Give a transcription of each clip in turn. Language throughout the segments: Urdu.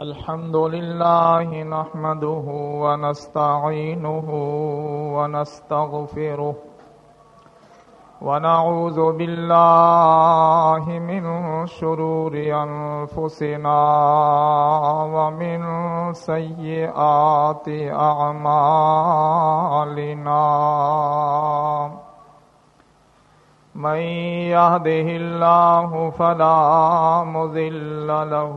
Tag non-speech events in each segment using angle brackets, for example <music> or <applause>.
الحمد لله نحمده ونستعينه ونستغفره ونعوذ بالله من شرور أنفسنا ومن سيئات أعمالنا. من يهده الله فلا مذل له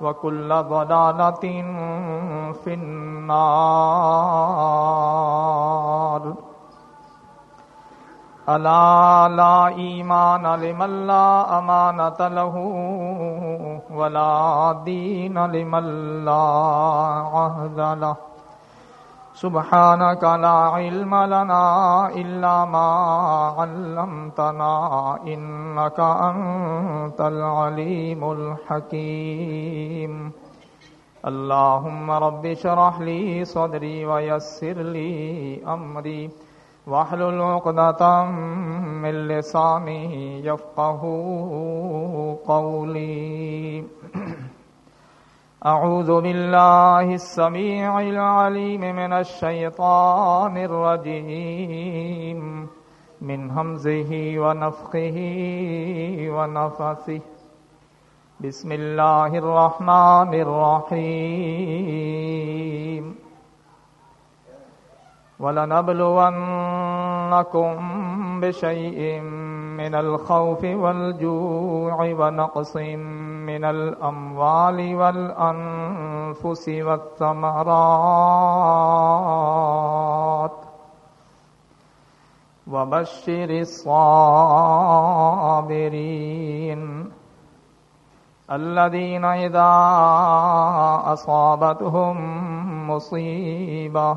وكل ضلالة في النار ألا لا إيمان لمن لا أمانة له ولا دين لمن لا عهد له سبحانك لا علم لنا إلا ما علمتنا إنك أنت العليم الحكيم. اللهم رب شرح لي صدري ويسر لي أمري. واحلل عقدة من لساني يفقه قولي. أعوذ بالله السميع العليم من الشيطان الرجيم. من همزه ونفخه ونفثه بسم الله الرحمن الرحيم. ولنبلونكم بشيء من الخوف والجوع ونقص من من الأموال والأنفس والثمرات وبشر الصابرين الذين إذا أصابتهم مصيبة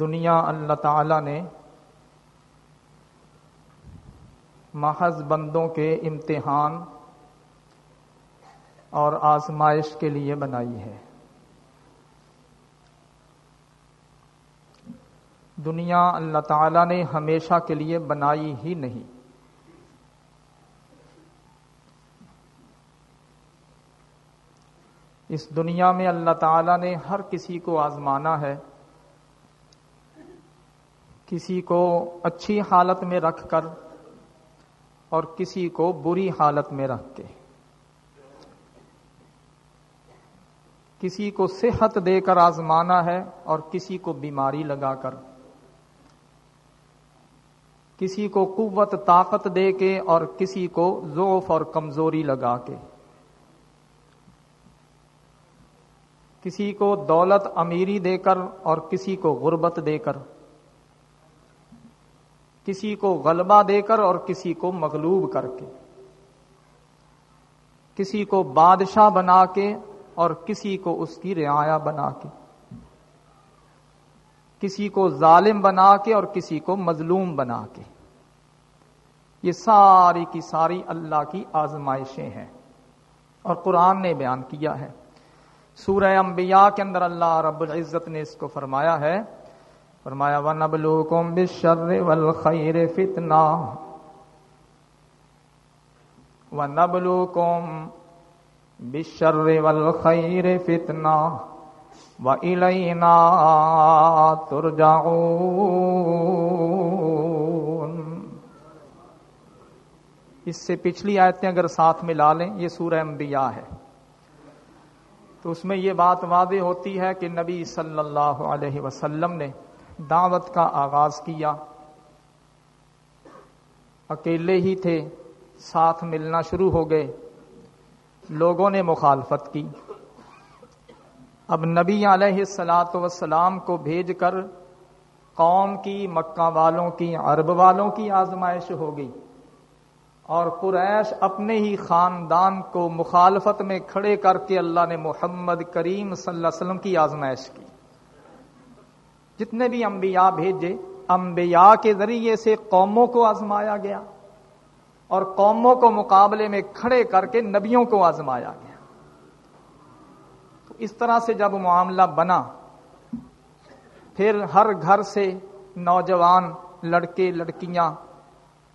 دنیا اللہ تعالی نے محض بندوں کے امتحان اور آزمائش کے لیے بنائی ہے۔ دنیا اللہ تعالی نے ہمیشہ کے لیے بنائی ہی نہیں۔ اس دنیا میں اللہ تعالی نے ہر کسی کو آزمانا ہے۔ کسی کو اچھی حالت میں رکھ کر اور کسی کو بری حالت میں رکھ کے۔ کسی کو صحت دے کر آزمانا ہے اور کسی کو بیماری لگا کر۔ کسی کو قوت، طاقت دے کے اور کسی کو ضعف اور کمزوری لگا کے۔ کسی کو دولت، امیری دے کر اور کسی کو غربت دے کر۔ کسی کو غلبہ دے کر اور کسی کو مغلوب کر کے۔ کسی کو بادشاہ بنا کے اور کسی کو اس کی رعایا بنا کے۔ کسی کو ظالم بنا کے اور کسی کو مظلوم بنا کے۔ یہ ساری کی ساری اللہ کی آزمائشیں ہیں۔ اور قرآن نے بیان کیا ہے۔ سورہ انبیاء کے اندر اللہ رب العزت نے اس کو فرمایا ہے۔ فرمایا و نبلو کوم بشر ول خیر فتنا و نبلو کوم بشر ول خیر فتنا و ترجعون۔ اس سے پچھلی آیتیں اگر ساتھ ملا لیں، یہ سورہ انبیاء ہے۔ تو اس میں یہ بات واضح ہوتی ہے کہ نبی صلی اللہ علیہ وسلم نے دعوت کا آغاز کیا۔ اکیلے ہی تھے، ساتھ ملنا شروع ہو گئے۔ لوگوں نے مخالفت کی۔ اب نبی علیہ السلاۃ وسلام کو بھیج کر قوم کی، مکہ والوں کی، عرب والوں کی آزمائش ہو گئی۔ اور قریش اپنے ہی خاندان کو مخالفت میں کھڑے کر کے اللہ نے محمد کریم صلی اللہ علیہ وسلم کی آزمائش کی۔ جتنے بھی انبیاء بھیجے، انبیاء کے ذریعے سے قوموں کو آزمایا گیا اور قوموں کو مقابلے میں کھڑے کر کے نبیوں کو آزمایا گیا۔ تو اس طرح سے جب معاملہ بنا، پھر ہر گھر سے نوجوان لڑکے، لڑکیاں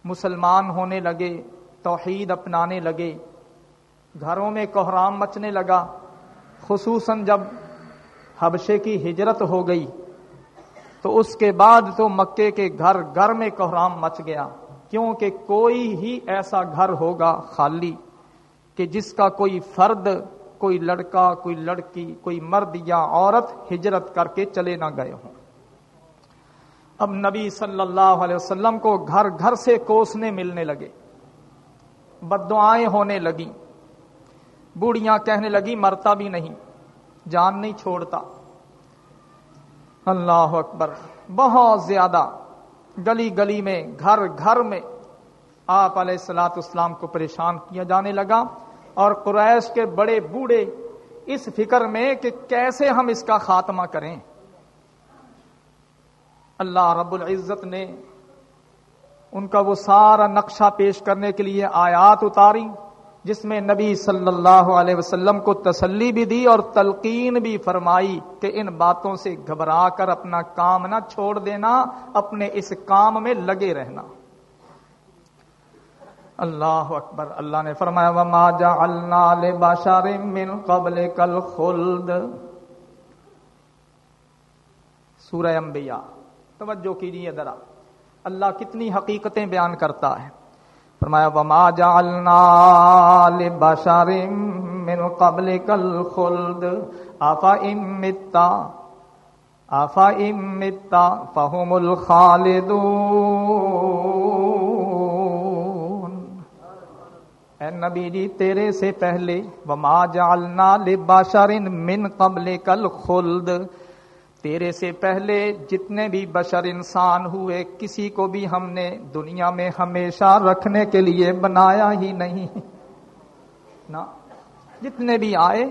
مسلمان ہونے لگے، توحید اپنانے لگے، گھروں میں کوحرام مچنے لگا، خصوصاً جب حبشے کی ہجرت ہو گئی۔ تو اس کے بعد تو مکے کے گھر گھر میں کوحرام مچ گیا، کیونکہ کوئی ہی ایسا گھر ہوگا خالی کہ جس کا کوئی فرد، کوئی لڑکا، کوئی لڑکی، کوئی مرد یا عورت ہجرت کر کے چلے نہ گئے ہوں۔ اب نبی صلی اللہ علیہ وسلم کو گھر گھر سے کوسنے ملنے لگے۔ بد دعائیں ہونے لگی بوڑھیاں کہنے لگی مرتا بھی نہیں، جان نہیں چھوڑتا۔ اللہ اکبر، بہت زیادہ گلی گلی میں، گھر گھر میں آپ علیہ السلاۃ اسلام کو پریشان کیا جانے لگا اور قریش کے بڑے بوڑھے اس فکر میں کہ کیسے ہم اس کا خاتمہ کریں۔ اللہ رب العزت نے ان کا وہ سارا نقشہ پیش کرنے کے لیے آیات اتاری۔ جس میں نبی صلی اللہ علیہ وسلم کو تسلی بھی دی اور تلقین بھی فرمائی کہ ان باتوں سے گھبرا کر اپنا کام نہ چھوڑ دینا، اپنے اس کام میں لگے رہنا۔ اللہ اکبر۔ اللہ نے فرمایا، وما جعلنا لبشر من قبل کل خلد سورہ انبیاء۔ توجہ کیجیے ذرا۔ اللہ کتنی حقیقتیں بیان کرتا ہے۔ فرمایا، وما جعلنا لبشر من قبل کل خلد امتا آفا امتا فهم الخالدون۔ اے نبی جی تیرے سے پہلے، وما جعلنا لبشر من قبل کل خلد تیرے سے پہلے جتنے بھی بشر انسان ہوئے، کسی کو بھی ہم نے دنیا میں ہمیشہ رکھنے کے لیے بنایا ہی نہیں۔ نا، جتنے بھی آئے،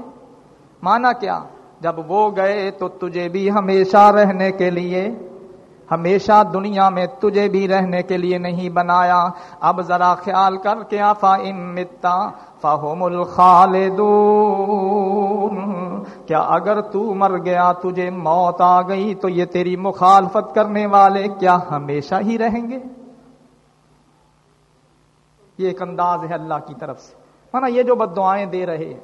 مانا کیا؟ جب وہ گئے تو تجھے بھی ہمیشہ رہنے کے لیے ہمیشہ دنیا میں تجھے بھی رہنے کے لیے نہیں بنایا۔ اب ذرا خیال کر کے آفا ان متا فہم الخالدون۔ کیا اگر تو مر گیا، تجھے موت آ گئی، تو یہ تیری مخالفت کرنے والے کیا ہمیشہ ہی رہیں گے؟ یہ ایک انداز ہے اللہ کی طرف سے۔ نا یہ جو بد دعائیں دے رہے ہیں،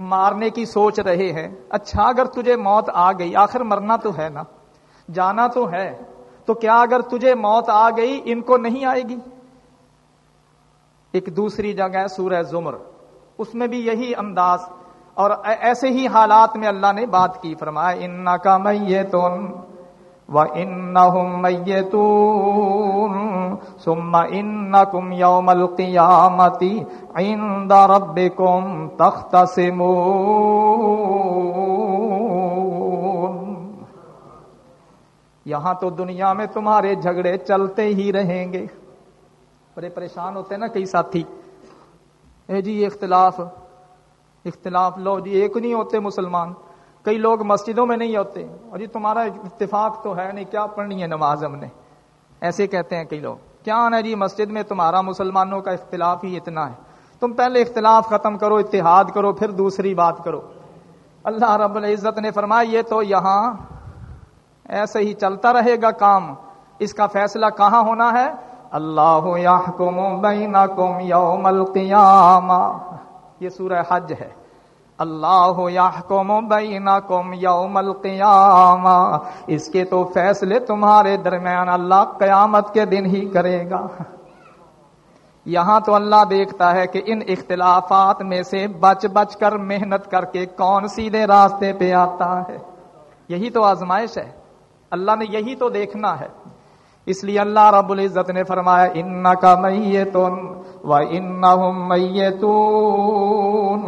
مارنے کی سوچ رہے ہیں اچھا اگر تجھے موت آ گئی، آخر مرنا تو ہے نا؟ جانا تو ہے۔ تو کیا اگر تجھے موت آ گئی، ان کو نہیں آئے گی؟ ایک دوسری جگہ سورہ زمر، اس میں بھی یہی انداز، اور ایسے ہی حالات میں اللہ نے بات کی، فرمایا ان کا میں تو وَإِنَّهُمْ مَيَّتُونَ ثُمَّ إِنَّكُمْ يَوْمَ الْقِيَامَةِ عِندَ رَبِّكُمْ تَخْتَصِمُونَ. یہاں تو دنیا میں تمہارے جھگڑے چلتے ہی رہیں گے۔ بڑے پریشان ہوتے ہیں نا کئی ساتھی۔ اے جی اختلاف۔ اختلاف، لو جی ایک نہیں ہوتے مسلمان۔ کئی لوگ مسجدوں میں نہیں ہوتے۔ اور یہ تمہارا اتفاق تو ہے نہیں، کیا پڑھنی ہے نماز ہم نے؟ ایسے کہتے ہیں کئی لوگ۔ کیا ہے جی مسجد میں تمہارا مسلمانوں کا اختلاف ہی اتنا ہے؟ تم پہلے اختلاف ختم کرو، اتحاد کرو، پھر دوسری بات کرو۔ اللہ رب العزت نے فرمایا، یہ تو یہاں ایسے ہی چلتا رہے گا کام۔ اس کا فیصلہ کہاں ہونا ہے؟ اللہ بینکم یوم القیامہ۔ یہ سورہ حج ہے۔ اللہ یحکم بینکم یوم القیامہ۔ اس کے تو فیصلے تمہارے درمیان اللہ قیامت کے دن ہی کرے گا۔ یہاں تو اللہ دیکھتا ہے کہ ان اختلافات میں سے بچ بچ کر محنت کر کے کون سیدھے راستے پہ آتا ہے۔ یہی تو آزمائش ہے۔ اللہ نے یہی تو دیکھنا ہے۔ اس لیے اللہ رب العزت نے فرمایا ان کا میتون و ان میتون۔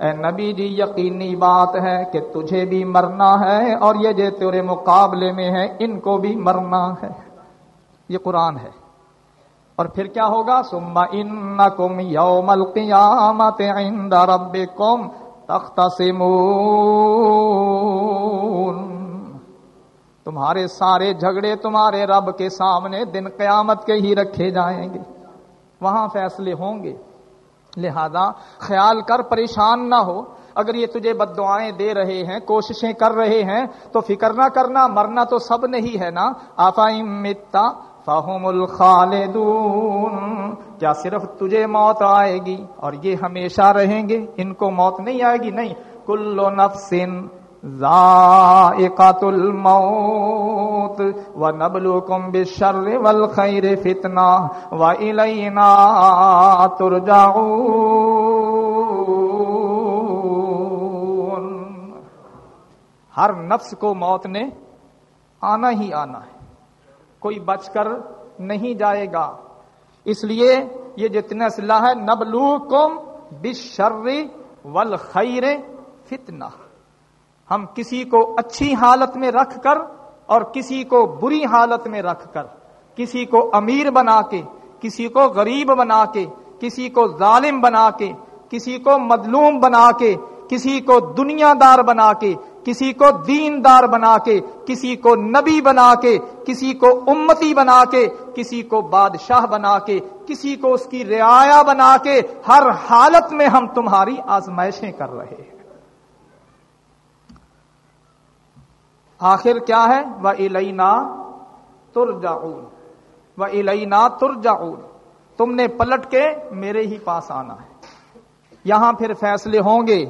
اے نبی جی یقینی بات ہے کہ تجھے بھی مرنا ہے اور یہ جو تیرے مقابلے میں ہے، ان کو بھی مرنا ہے۔ یہ قرآن ہے۔ اور پھر کیا ہوگا؟ سما ان کم یوم القیامت عند ربکم تختصمون۔ تمہارے سارے جھگڑے تمہارے رب کے سامنے دن قیامت کے ہی رکھے جائیں گے۔ وہاں فیصلے ہوں گے۔ لہذا خیال کر، پریشان نہ ہو۔ اگر یہ تجھے بد دعائیں دے رہے ہیں، کوششیں کر رہے ہیں، تو فکر نہ کرنا، مرنا تو سب نہیں ہے نا؟ آفائی متا فاہم الخالدون۔ کیا صرف تجھے موت آئے گی اور یہ ہمیشہ رہیں گے؟ ان کو موت نہیں آئے گی؟ نہیں۔ کلو نفسن ذائقت الموت ونبلوكم بالشر والخير فتنة وإلينا ترجعون۔ ہر نفس کو موت نے آنا ہی آنا ہے۔ کوئی بچ کر نہیں جائے گا۔ اس لیے یہ جتنا صلاح ہے، نبلوکم بالشر والخیر فتنہ ہم کسی کو اچھی حالت میں رکھ کر اور کسی کو بری حالت میں رکھ کر کسی کو امیر بنا کے کسی کو غریب بنا کے کسی کو ظالم بنا کے کسی کو مظلوم بنا کے کسی کو دنیا دار بنا کے کسی کو دین دار بنا کے کسی کو نبی بنا کے کسی کو امتی بنا کے کسی کو بادشاہ بنا کے کسی کو اس کی رعایا بنا کے ہر حالت میں ہم تمہاری آزمائشیں کر رہے ہیں آخر کیا ہے؟ وہ الینا تر وہ الینا تر تم نے پلٹ کے میرے ہی پاس آنا ہے۔ یہاں پھر فیصلے ہوں گے۔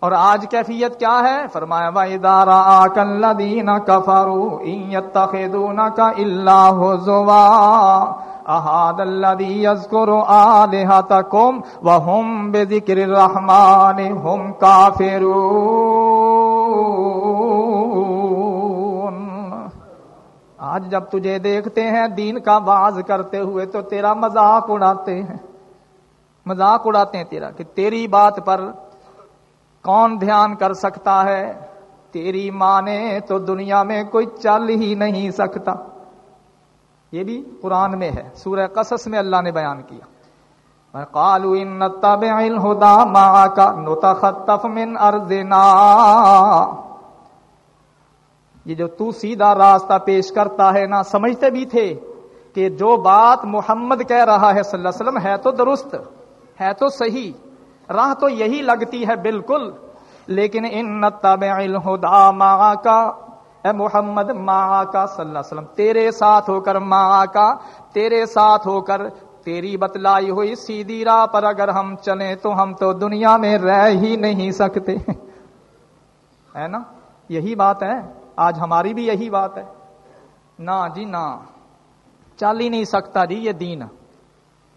اور آج کیفیت کیا ہے؟ فرمایا وہ ادارہ کلین کفارو تخدون کا اللہ زوا احاد الذي يذكر آلهتكم وهم بذكر الرحمن هم كافرون۔ آج جب تجھے دیکھتے ہیں، دین کا باز کرتے ہوئے تو تیرا مذاق اڑاتے ہیں۔ مذاق اڑاتے ہیں تیرا کہ تیری بات پر کون دھیان کر سکتا ہے؟ تیری ماں نے تو دنیا میں کوئی چل ہی نہیں سکتا۔ یہ بھی قرآن میں ہے، سورہ قصص میں اللہ نے بیان کیا۔ قالوا ان نتبع الهدى معك نتخطف من ارضنا یہ جو تو سیدھا راستہ پیش کرتا ہے نا سمجھتے بھی تھے کہ جو بات محمد کہہ رہا ہے صلی اللہ علیہ وسلم ہے تو درست، ہے تو صحیح، راہ تو یہی لگتی ہے بالکل۔ لیکن ان الہدا ماں کا اے محمد ماں کا صلی اللہ علیہ وسلم، تیرے ساتھ ہو کر ماں کا تیرے ساتھ ہو کر تیری بتلائی ہوئی سیدھی راہ پر اگر ہم چلیں تو ہم تو دنیا میں رہ ہی نہیں سکتے۔ <laughs> ہے نا؟ یہی بات ہے۔ آج ہماری بھی یہی بات ہے۔ نہ جی نہ۔ چل ہی نہیں سکتا جی یہ دین۔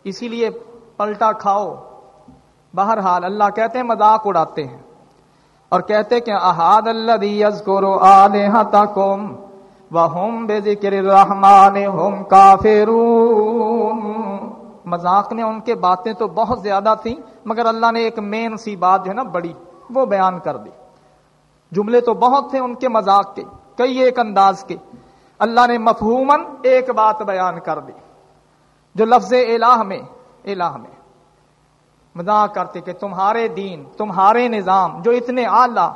اسی لیے پلٹا کھاؤ۔ بہرحال اللہ کہتے ہیں مذاق اڑاتے ہیں۔ اور کہتے کہ احاد اللہ کرو آلحا تم وہ بے ذکر رحمان ہوم کافرون۔ مذاق میں ان کے باتیں تو بہت زیادہ تھیں، مگر اللہ نے ایک مین سی بات جو ہے نا بڑی، وہ بیان کر دی۔ جملے تو بہت تھے ان کے مذاق کے، کئی ایک انداز کے۔ اللہ نے مفہومن ایک بات بیان کر دی، جو لفظ الہ میں الہ میں۔ مذاق کرتے کہ تمہارے دین، تمہارے نظام جو اتنے اعلی،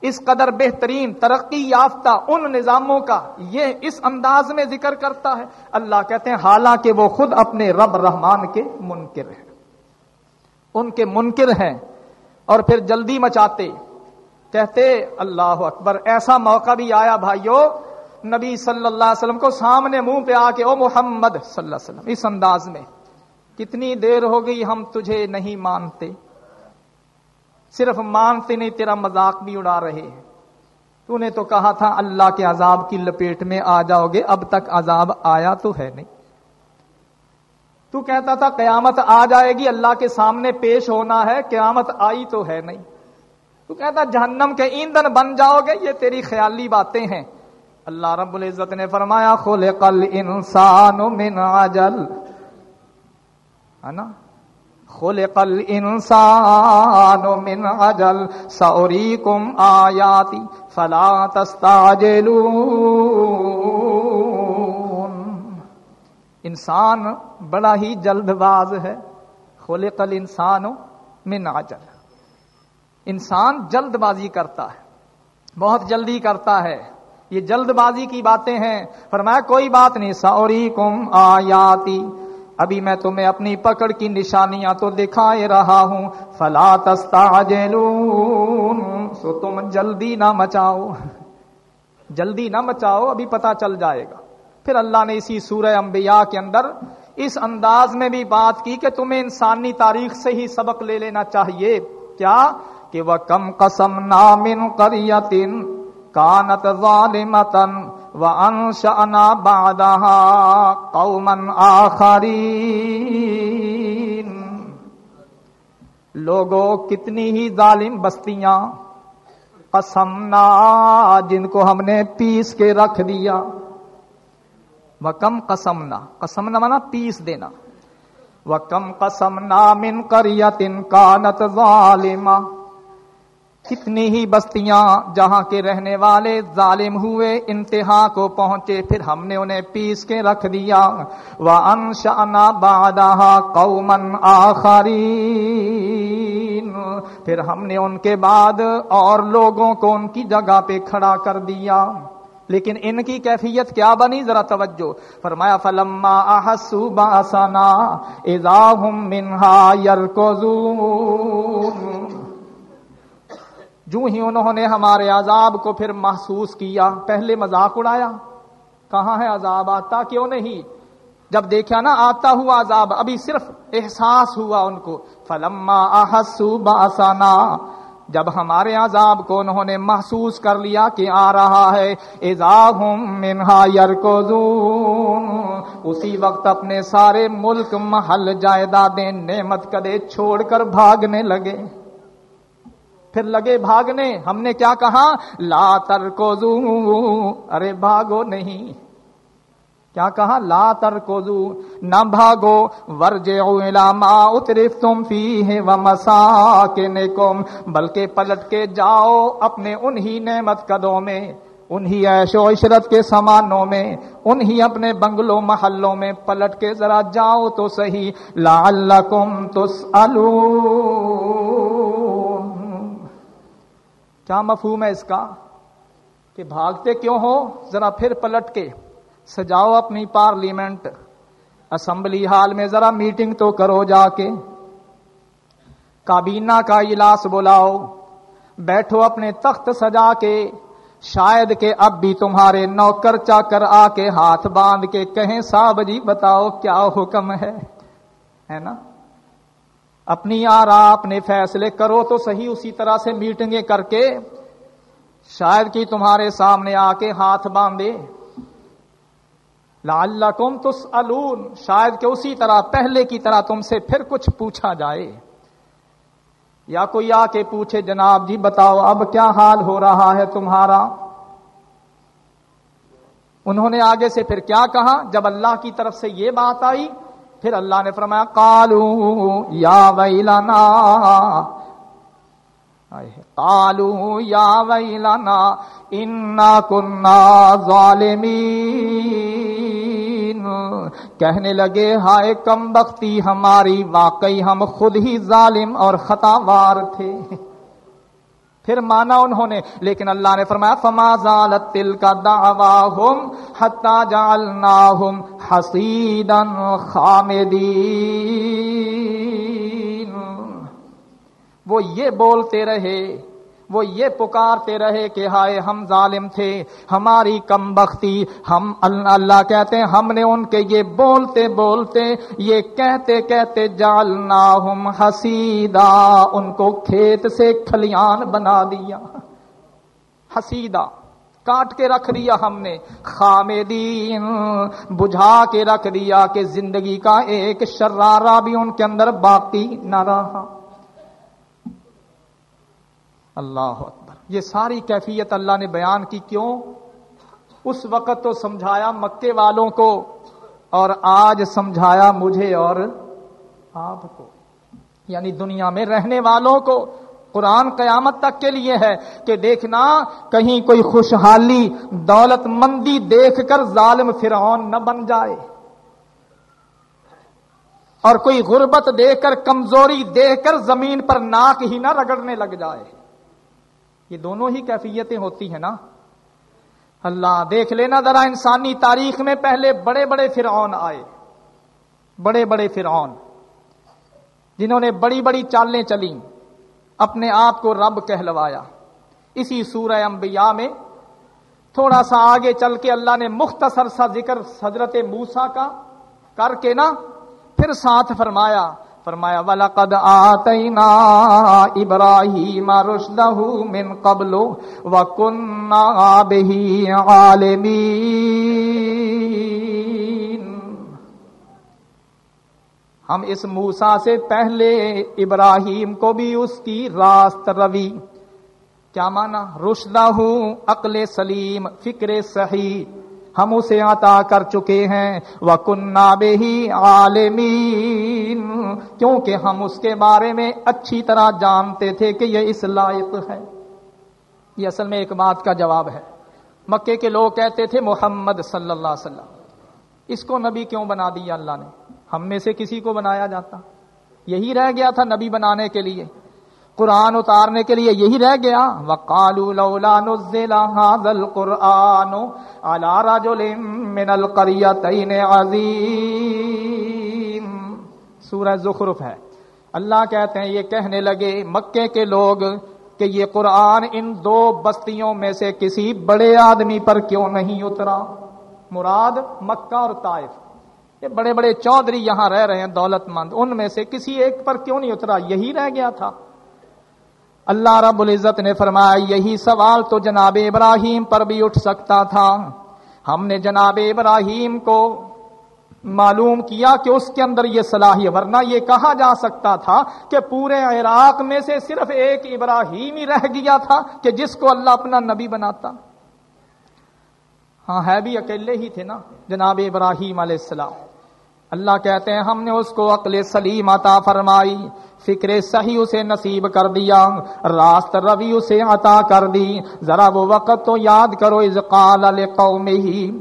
اس قدر بہترین ترقی یافتہ ان نظاموں کا یہ اس انداز میں ذکر کرتا ہے۔ اللہ کہتے ہیں، حالانکہ وہ خود اپنے رب رحمان کے منکر ہیں۔ ان کے منکر ہیں اور پھر جلدی مچاتے۔ کہتے اللہ اکبر، ایسا موقع بھی آیا بھائیو، نبی صلی اللہ علیہ وسلم کو سامنے منہ پہ آ کے، او محمد صلی اللہ علیہ وسلم، اس انداز میں، کتنی دیر ہو گئی ہم تجھے نہیں مانتے، صرف مانتے نہیں، تیرا مذاق بھی اڑا رہے ہیں۔ تو نے تو کہا تھا، اللہ کے عذاب کی لپیٹ میں آ جاؤ گے، اب تک عذاب آیا تو ہے نہیں۔ تو کہتا تھا، قیامت آ جائے گی، اللہ کے سامنے پیش ہونا ہے، قیامت آئی تو ہے نہیں۔ تو کہتا، جہنم کے ایندھن بن جاؤ گے، یہ تیری خیالی باتیں ہیں۔ اللہ رب العزت نے فرمایا، خلق الانسان من عجل۔ ہے نا؟ خلق الانسان من عجل۔ سوریکم آیاتی فلا تستعجلون۔ انسان بڑا ہی جلد باز ہے۔ خلق الانسان من عجل۔ انسان جلد بازی کرتا ہے، بہت جلدی کرتا ہے۔ یہ جلد بازی کی باتیں ہیں۔ فرمایا، کوئی بات نہیں سوری کم آیاتی۔ ابھی میں تمہیں اپنی پکڑ کی نشانیاں تو دکھائے رہا ہوں۔ فلا تستعجلون۔ سو تم جلدی نہ مچاؤ۔ جلدی نہ مچاؤ، ابھی پتا چل جائے گا۔ پھر اللہ نے اسی سورہ انبیاء کے اندر اس انداز میں بھی بات کی کہ تمہیں انسانی تاریخ سے ہی سبق لے لینا چاہیے۔ کیا؟ کہ وہ کم قسم نامن کریتن کانت ظالمتن وانشأنا بعدها قوما آخرین لوگوں کتنی ہی ظالم بستیاں قسمنا جن کو ہم نے پیس کے رکھ دیا۔ وہ کم قسمنا قسمنا مانا پیس دینا۔ وہ کم قسمنا من کریتن کانت ظالمہ کتنی ہی بستیاں جہاں کے رہنے والے ظالم ہوئے، انتہا کو پہنچے، پھر ہم نے انہیں پیس کے رکھ دیا۔ وہ انشانا بادہ قومن آخری پھر ہم نے ان کے بعد اور لوگوں کو ان کی جگہ پہ کھڑا کر دیا۔ لیکن ان کی کیفیت کیا بنی؟ ذرا توجہ۔ فرمایا، فلما احسو باسنا اذا هم منها يركضون۔ جو ہی انہوں نے ہمارے عذاب کو پھر محسوس کیا، پہلے مذاق اڑایا۔ کہاں ہے عذاب؟ آتا کیوں نہیں؟ جب دیکھا نا، آتا ہوا عذاب، ابھی صرف احساس ہوا ان کو۔ فلما احسو باسانا جب ہمارے عذاب کو انہوں نے محسوس کر لیا کہ آ رہا ہے منہا اسی وقت اپنے سارے ملک محل جائیدادیں نعمت کدے چھوڑ کر بھاگنے لگے۔ پھر لگے بھاگنے۔ ہم نے کیا کہا؟ لا تر کو ارے بھاگو نہیں۔ کیا کہا؟ لا تر کو نہ بھاگو۔ ورج ما اترف تم فی ہے و مسا کے بلکہ پلٹ کے جاؤ اپنے انہی نعمت قدوں میں، انہی عیش و عشرت کے سامانوں میں، انہی اپنے بنگلوں محلوں میں۔ پلٹ کے ذرا جاؤ تو صحیح۔ لعلکم تسالون کیا مفہوم ہے اس کا؟ کہ بھاگتے کیوں ہو؟ ذرا پھر پلٹ کے سجاؤ اپنی پارلیمنٹ۔ اسمبلی ہال میں ذرا میٹنگ تو کرو جا کے۔ کابینہ کا اجلاس بلاؤ۔ بیٹھو اپنے تخت سجا کے۔ شاید کہ اب بھی تمہارے نوکر چا کر آ کے ہاتھ باندھ کے کہیں، صاحب جی بتاؤ کیا حکم ہے؟ ہے نا؟ اپنی آرا اپنے فیصلے کرو تو صحیح اسی طرح سے میٹنگیں کر کے شاید کہ تمہارے سامنے آ کے ہاتھ باندھے۔ لعلکم تسالون شاید کہ اسی طرح پہلے کی طرح تم سے پھر کچھ پوچھا جائے۔ یا کوئی آ کے پوچھے، جناب جی بتاؤ، اب کیا حال ہو رہا ہے تمہارا؟ انہوں نے آگے سے پھر کیا کہا؟ جب اللہ کی طرف سے یہ بات آئی پھر اللہ نے فرمایا کالو یا ویلانا کالو یا ویلانا انا کنا ظالمین۔ کہنے لگے، ہائے کم بختی، ہماری واقعی ہم خود ہی ظالم اور خطا وار تھے۔ پھر مانا انہوں نے لیکن اللہ نے فرمایا، فما زالت تل کا دعوا ہم حتا جالنا خامدین وہ یہ بولتے رہے وہ یہ پکارتے رہے کہ ہائے ہم ظالم تھے، ہماری کم بختی، ہم اللہ کہتے ہیں، ہم نے ان کے یہ بولتے بولتے، یہ کہتے کہتے جالنا ہم حسیدہ ان کو کھیت سے کھلیان بنا دیا۔ حسیدہ کاٹ کے رکھ دیا ہم نے۔ خامدین، بجھا کے رکھ دیا کہ زندگی کا ایک شرارہ بھی ان کے اندر باقی نہ رہا۔ اللہ اکبر۔ یہ ساری کیفیت اللہ نے بیان کی کیوں؟ اس وقت تو سمجھایا مکے والوں کو اور آج سمجھایا مجھے اور آپ کو۔ یعنی دنیا میں رہنے والوں کو قرآن قیامت تک کے لیے ہے کہ دیکھنا کہیں کوئی خوشحالی دولت مندی دیکھ کر ظالم فرعون نہ بن جائے۔ اور کوئی غربت دیکھ کر، کمزوری دیکھ کر زمین پر ناک ہی نہ رگڑنے لگ جائے۔ یہ دونوں ہی کیفیتیں ہوتی ہیں نا۔ اللہ، دیکھ لینا ذرا انسانی تاریخ میں پہلے بڑے بڑے فرعون آئے۔ بڑے بڑے فرعون۔ جنہوں نے بڑی بڑی چالیں چلی اپنے آپ کو رب کہلوایا۔ اسی سورہ انبیاء میں تھوڑا سا آگے چل کے اللہ نے مختصر سا ذکر حضرت موسا کا کر کے نا، پھر ساتھ فرمایا۔ فرمایا، وَلَقَدْ آتَيْنَا إِبْرَاهِيمَ رُشْدَهُ مِنْ قَبْلُ وَكُنَّا بِهِ عَالِمِينَ ہم اس موسیٰ سے پہلے ابراہیم کو بھی اس کی راست روی۔ کیا مانا؟ رشدہ عقل سلیم، فکر صحیح۔ ہم اسے عطا کر چکے ہیں۔ وہ کنہ بے ہی عالمین کیونکہ ہم اس کے بارے میں اچھی طرح جانتے تھے کہ یہ اس لائق ہے۔ یہ اصل میں ایک بات کا جواب ہے۔ مکے کے لوگ کہتے تھے محمد صلی اللہ علیہ وسلم۔ اس کو نبی کیوں بنا دیا اللہ نے؟ ہم میں سے کسی کو بنایا جاتا۔ یہی رہ گیا تھا نبی بنانے کے لیے۔ قرآن اتارنے کے لیے یہی رہ گیا۔ وقالوا لولا نزل هذا القرآن على رجل من القريتين عظيم۔ سورہ زخرف ہے۔ اللہ کہتے ہیں، یہ کہنے لگے، مکے کے لوگ کہ یہ قرآن ان دو بستیوں میں سے کسی بڑے آدمی پر کیوں نہیں اترا؟ مراد مکہ اور طائف۔ یہ بڑے بڑے چودھری یہاں رہ رہے ہیں دولت مند ان میں سے کسی ایک پر کیوں نہیں اترا؟ یہی رہ گیا تھا۔ اللہ رب العزت نے فرمایا، یہی سوال تو جناب ابراہیم پر بھی اٹھ سکتا تھا۔ ہم نے جناب ابراہیم کو معلوم کیا کہ اس کے اندر یہ صلاحیت ورنہ یہ کہا جا سکتا تھا کہ پورے عراق میں سے صرف ایک ابراہیم ہی رہ گیا تھا کہ جس کو اللہ اپنا نبی بناتا۔ ہاں ہے بھی اکیلے ہی تھے نا جناب ابراہیم علیہ السلام۔ اللہ کہتے ہیں، ہم نے اس کو عقل سلیم عطا فرمائی، فکر صحیح اسے نصیب کر دیا، راست روی اسے عطا کر دی۔ ذرا وہ وقت تو یاد کرو از قال ہی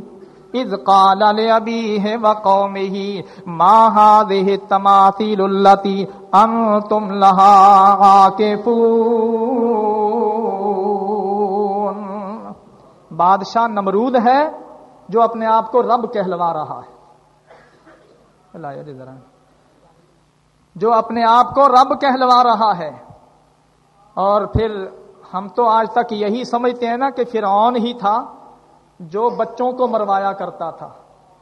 از قال لأبيه وقومه ما هذه التماثيل التي انتم لها عاكفون۔ بادشاہ نمرود ہے جو اپنے آپ کو رب کہلوا رہا ہے۔ جی ذرا۔ جو اپنے آپ کو رب کہلوا رہا ہے۔ اور پھر ہم تو آج تک یہی سمجھتے ہیں نا کہ فرعون ہی تھا جو بچوں کو مروایا کرتا تھا۔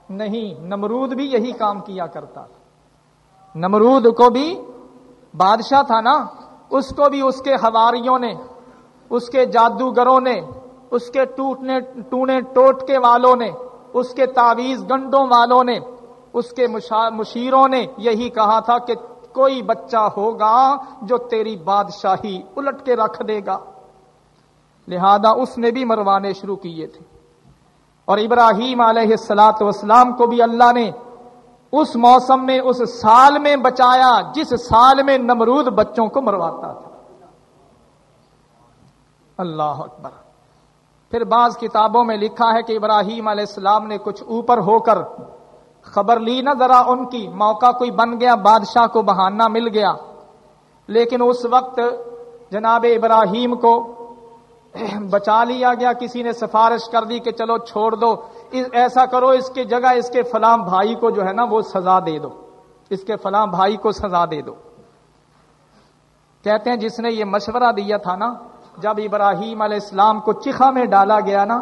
نہیں، نمرود بھی یہی کام کیا کرتا تھا۔ نمرود کو بھی بادشاہ تھا نا۔ اس کو بھی اس کے ہواریوں نے، اس کے جادوگروں نے، اس کے ٹوٹنے، ٹونے ٹوٹ کے والوں نے، اس کے تعویز گنڈوں والوں نے اس کے مشیروں نے یہی کہا تھا کہ کوئی بچہ ہوگا جو تیری بادشاہی الٹ کے رکھ دے گا۔ لہذا اس نے بھی مروانے شروع کیے تھے۔ اور ابراہیم علیہ السلاط وسلام کو بھی اللہ نے اس موسم میں، اس سال میں بچایا جس سال میں نمرود بچوں کو مرواتا تھا۔ اللہ اکبر۔ پھر بعض کتابوں میں لکھا ہے کہ ابراہیم علیہ السلام نے کچھ اوپر ہو کر خبر لی نہ ذرا ان کی، موقع کوئی بن گیا، بادشاہ کو بہانہ مل گیا۔ لیکن اس وقت جناب ابراہیم کو بچا لیا گیا، کسی نے سفارش کر دی کہ چلو چھوڑ دو ایسا کرو، اس کی جگہ اس کے فلام بھائی کو جو ہے نا وہ سزا دے دو۔ اس کے فلام بھائی کو سزا دے دو۔ کہتے ہیں جس نے یہ مشورہ دیا تھا نا، جب ابراہیم علیہ السلام کو چیخا میں ڈالا گیا نا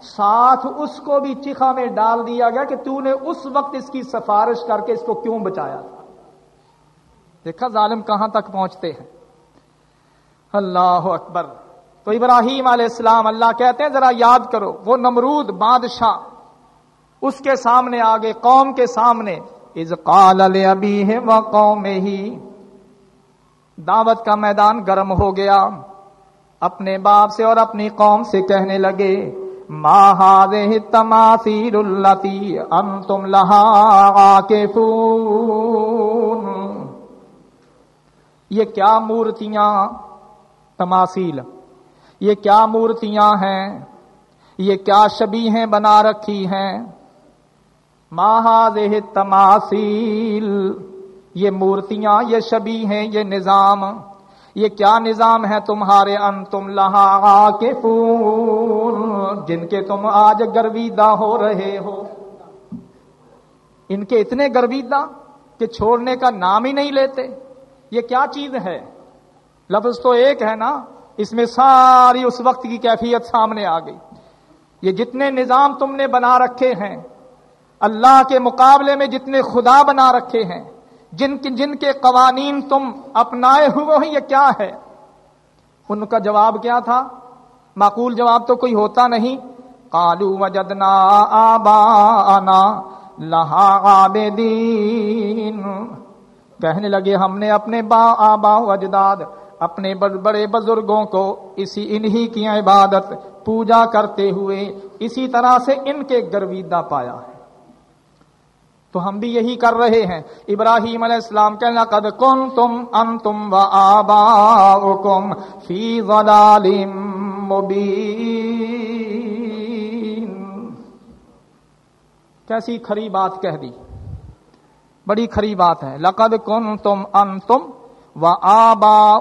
ساتھ اس کو بھی چیخا میں ڈال دیا گیا کہ تو نے اس وقت اس کی سفارش کر کے اس کو کیوں بچایا تھا؟ دیکھا ظالم کہاں تک پہنچتے ہیں؟ اللہ اکبر۔ تو ابراہیم علیہ السلام اللہ کہتے ہیں، ذرا یاد کرو، وہ نمرود بادشاہ اس کے سامنے آگے، قوم کے سامنے از قال ابھی ہے وہ قوم ہی دعوت کا میدان گرم ہو گیا۔ اپنے باپ سے اور اپنی قوم سے کہنے لگے ماہی تماثیر التی ام تم لہا کے یہ کیا مورتیاں تماثیل؟ یہ کیا مورتیاں ہیں؟ یہ کیا شبی ہیں بنا رکھی ہیں؟ ماہاد تماثیل، یہ مورتیاں، یہ شبی ہیں یہ نظام یہ کیا نظام ہے تمہارے ان تم لہا کے پون جن کے تم آج گرویدہ ہو رہے ہو؟ ان کے اتنے گرویدہ کہ چھوڑنے کا نام ہی نہیں لیتے؟ یہ کیا چیز ہے؟ لفظ تو ایک ہے نا، اس میں ساری اس وقت کی کیفیت سامنے آ گئی۔ یہ جتنے نظام تم نے بنا رکھے ہیں، اللہ کے مقابلے میں جتنے خدا بنا رکھے ہیں جن کی جن کے قوانین تم اپنائے ہوئے ہیں یہ کیا ہے؟ ان کا جواب کیا تھا؟ معقول جواب تو کوئی ہوتا نہیں۔ کالو وجدنا آبا لہا عابدین۔ کہنے لگے، ہم نے اپنے با، آبا اجداد، اپنے بڑے بزرگوں کو اسی انہی کی عبادت پوجا کرتے ہوئے اسی طرح سے ان کے گرویدہ پایا ہے۔ تو ہم بھی یہی کر رہے ہیں۔ ابراہیم علیہ السلام کہنا قد کن تم ان تم و آبا فی ضلال مبین۔ کیسی کھری بات کہہ دی۔ بڑی کھری بات ہے۔ لقد کن تم ان تم و آبا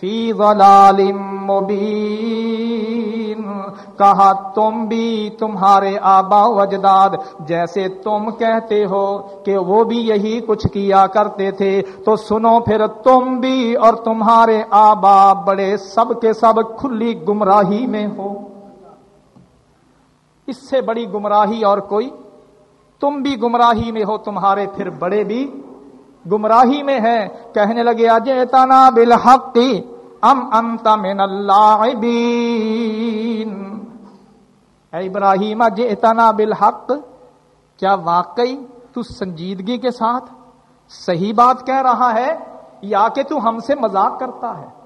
فی ضلال مبین۔ کہا، تم بھی تمہارے آبا وجداد جیسے تم کہتے ہو کہ وہ بھی یہی کچھ کیا کرتے تھے، تو سنو پھر، تم بھی اور تمہارے آبا بڑے سب کے سب کھلی گمراہی میں ہو۔ اس سے بڑی گمراہی اور کوئی؟ تم بھی گمراہی میں ہو، تمہارے پھر بڑے بھی گمراہی میں ہے۔ کہنے لگے اجیتنا بالحق، ام انت من اللہ اے ابراہیم اجیتنا بالحق۔ کیا واقعی تو سنجیدگی کے ساتھ صحیح بات کہہ رہا ہے یا کہ تو ہم سے مذاق کرتا ہے؟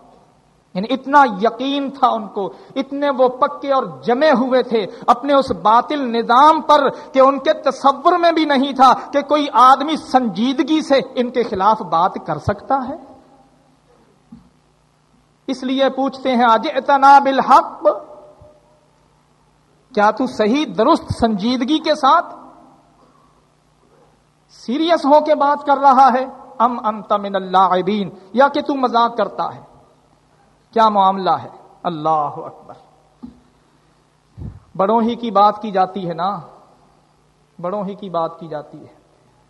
یعنی اتنا یقین تھا ان کو، اتنے وہ پکے اور جمے ہوئے تھے اپنے اس باطل نظام پر کہ ان کے تصور میں بھی نہیں تھا کہ کوئی آدمی سنجیدگی سے ان کے خلاف بات کر سکتا ہے۔ اس لیے پوچھتے ہیں، آج اتنا بالحق؟ کیا تو صحیح درست سنجیدگی کے ساتھ سیریس ہو کے بات کر رہا ہے؟ ام انت من اللہ یا کہ تو مذاق کرتا ہے۔ کیا معاملہ ہے؟ اللہ اکبر۔ بڑوں ہی کی بات کی جاتی ہے نا۔ بڑوں ہی کی بات کی جاتی ہے۔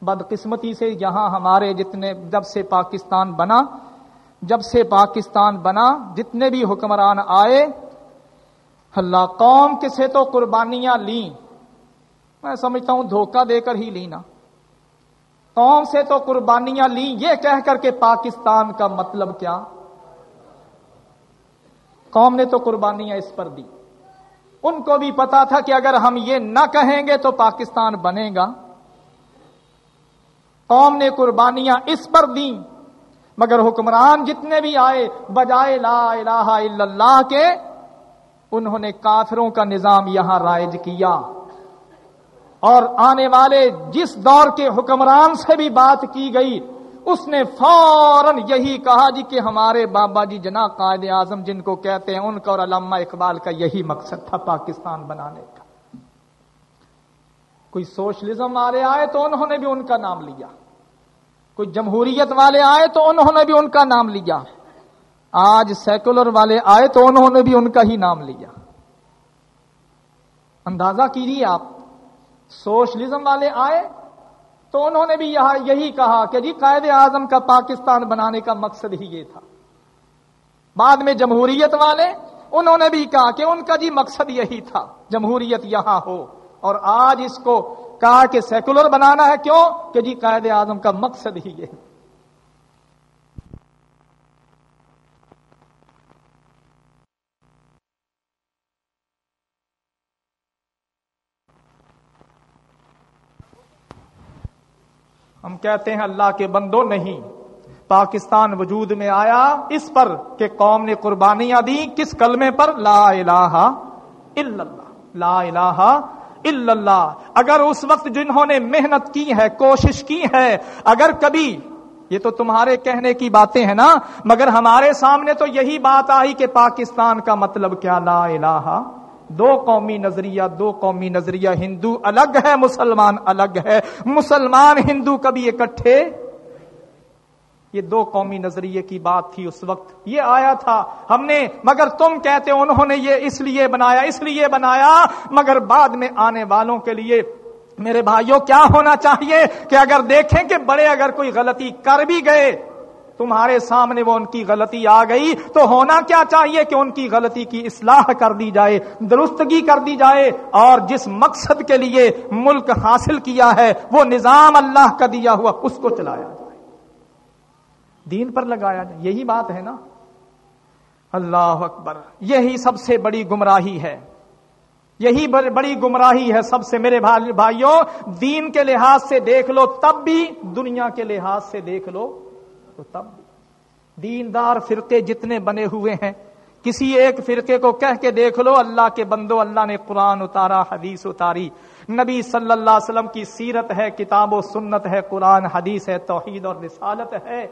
بدقسمتی سے یہاں ہمارے جتنے جب سے پاکستان بنا، جب سے پاکستان بنا، جتنے بھی حکمران آئے، اللہ قوم کے سے تو قربانیاں لیں۔ میں سمجھتا ہوں دھوکہ دے کر ہی لینا قوم سے تو قربانیاں لیں۔ یہ کہہ کر کے پاکستان کا مطلب کیا؟ قوم نے تو قربانیاں اس پر دی۔ ان کو بھی پتا تھا کہ اگر ہم یہ نہ کہیں گے تو پاکستان بنے گا۔ قوم نے قربانیاں اس پر دیں، مگر حکمران جتنے بھی آئے، بجائے لا الہ الا اللہ کے، انہوں نے کافروں کا نظام یہاں رائج کیا۔ اور آنے والے جس دور کے حکمران سے بھی بات کی گئی اس نے فوراً یہی کہا جی کہ ہمارے بابا جی جنا قائد اعظم جن کو کہتے ہیں، ان کا اور علامہ اقبال کا یہی مقصد تھا پاکستان بنانے کا۔ کوئی سوشلزم والے آئے تو انہوں نے بھی ان کا نام لیا۔ کوئی جمہوریت والے آئے تو انہوں نے بھی ان کا نام لیا۔ آج سیکولر والے آئے تو انہوں نے بھی ان کا ہی نام لیا۔ اندازہ کیجیے آپ، سوشلزم والے آئے تو انہوں نے بھی یہاں یہی کہا کہ جی قائد اعظم کا پاکستان بنانے کا مقصد ہی یہ تھا۔ بعد میں جمہوریت والے انہوں نے بھی کہا کہ ان کا جی مقصد یہی تھا، جمہوریت یہاں ہو۔ اور آج اس کو کہا کہ سیکولر بنانا ہے، کیوں؟ کہ جی قائد اعظم کا مقصد ہی یہ ہم کہتے ہیں اللہ کے بندو نہیں۔ پاکستان وجود میں آیا، اس پر کہ قوم نے قربانیاں دی کس کلمے پر؟ لا الہ الا اللہ۔ لا الہ الا اللہ۔ اگر اس وقت جنہوں نے محنت کی ہے، کوشش کی ہے، اگر کبھی، یہ تو تمہارے کہنے کی باتیں ہیں نا، مگر ہمارے سامنے تو یہی بات آئی کہ پاکستان کا مطلب کیا؟ لا الہ دو قومی نظریہ، دو قومی نظریہ، ہندو الگ ہے، مسلمان الگ ہے۔ مسلمان، ہندو کبھی اکٹھے؟ یہ دو قومی نظریے کی بات تھی اس وقت۔ یہ آیا تھا۔ ہم نے، مگر تم کہتے انہوں نے یہ اس لیے بنایا، اس لیے بنایا۔ مگر بعد میں آنے والوں کے لیے، میرے بھائیوں، کیا ہونا چاہیے کہ اگر دیکھیں کہ بڑے اگر کوئی غلطی کر بھی گئے تمہارے سامنے وہ ان کی غلطی آ گئی تو ہونا کیا چاہیے کہ ان کی غلطی کی اصلاح کر دی جائے، درستگی کر دی جائے اور جس مقصد کے لیے ملک حاصل کیا ہے، وہ نظام اللہ کا دیا ہوا اس کو چلایا جائے۔ دین پر لگایا جائے، یہی بات ہے نا۔ اللہ اکبر، یہی سب سے بڑی گمراہی ہے۔ یہی بڑی گمراہی ہے سب سے میرے بھائیوں۔ دین کے لحاظ سے دیکھ لو، تب بھی دنیا کے لحاظ سے دیکھ لو۔ تو تب دیندار فرقے جتنے بنے ہوئے ہیں، کسی ایک فرقے کو کہہ کے دیکھ لو، اللہ کے بندو، اللہ نے قرآن اتارا، حدیث اتاری۔ نبی صلی اللہ علیہ وسلم کی سیرت ہے، کتاب و سنت ہے، قرآن، حدیث ہے، توحید اور رسالت ہے۔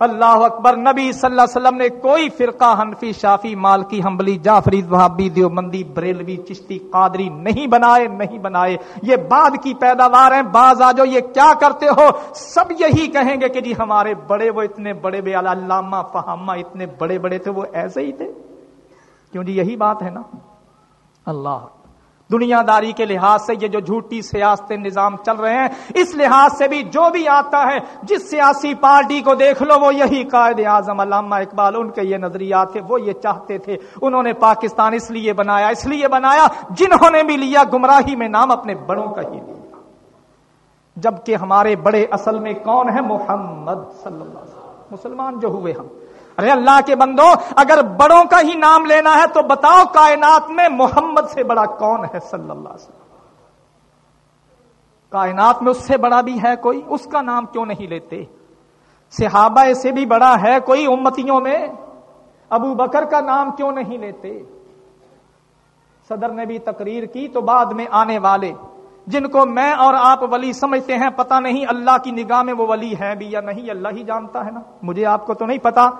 اللہ اکبر، نبی صلی اللہ علیہ وسلم نے کوئی فرقہ، حنفی، شافی، مالکی، حنبلی، جعفری، وہابی، دیوبندی، بریلوی، چشتی، قادری نہیں بنائے نہیں بنائے۔ یہ بعد کی پیداوار ہیں۔ بعض آ یہ کیا کرتے ہو؟ سب یہی کہیں گے کہ جی ہمارے بڑے وہ اتنے بڑے بے علامہ فہامہ اتنے بڑے بڑے تھے، وہ ایسے ہی تھے۔ کیوں جی یہی بات ہے نا؟ اللہ دنیا داری کے لحاظ سے یہ جو جھوٹی سیاست نظام چل رہے ہیں، اس لحاظ سے بھی جو بھی آتا ہے، جس سیاسی پارٹی کو دیکھ لو، وہ یہی قائد اعظم علامہ اقبال، ان کے یہ نظریات تھے، وہ یہ چاہتے تھے۔ انہوں نے پاکستان اس لیے بنایا، اس لیے بنایا جنہوں نے بھی لیا گمراہی میں نام اپنے بڑوں کا ہی لیا۔ جبکہ ہمارے بڑے اصل میں کون ہے محمد صلی اللہ علیہ وسلم۔ مسلمان جو ہوئے ہم۔ ارے اللہ کے بندو، اگر بڑوں کا ہی نام لینا ہے تو بتاؤ کائنات میں محمد سے بڑا کون ہے صلی اللہ علیہ وسلم؟ کائنات میں اس سے بڑا بھی ہے کوئی؟ اس کا نام کیوں نہیں لیتے؟ صحابہ سے بھی بڑا ہے کوئی امتیوں میں؟ ابو بکر کا نام کیوں نہیں لیتے؟ صدر نے بھی تقریر کی تو بعد میں آنے والے۔ جن کو میں اور آپ ولی سمجھتے ہیں، پتہ نہیں اللہ کی نگاہ میں وہ ولی ہے بھی یا نہیں، اللہ ہی جانتا ہے نا۔ مجھے آپ کو تو نہیں پتا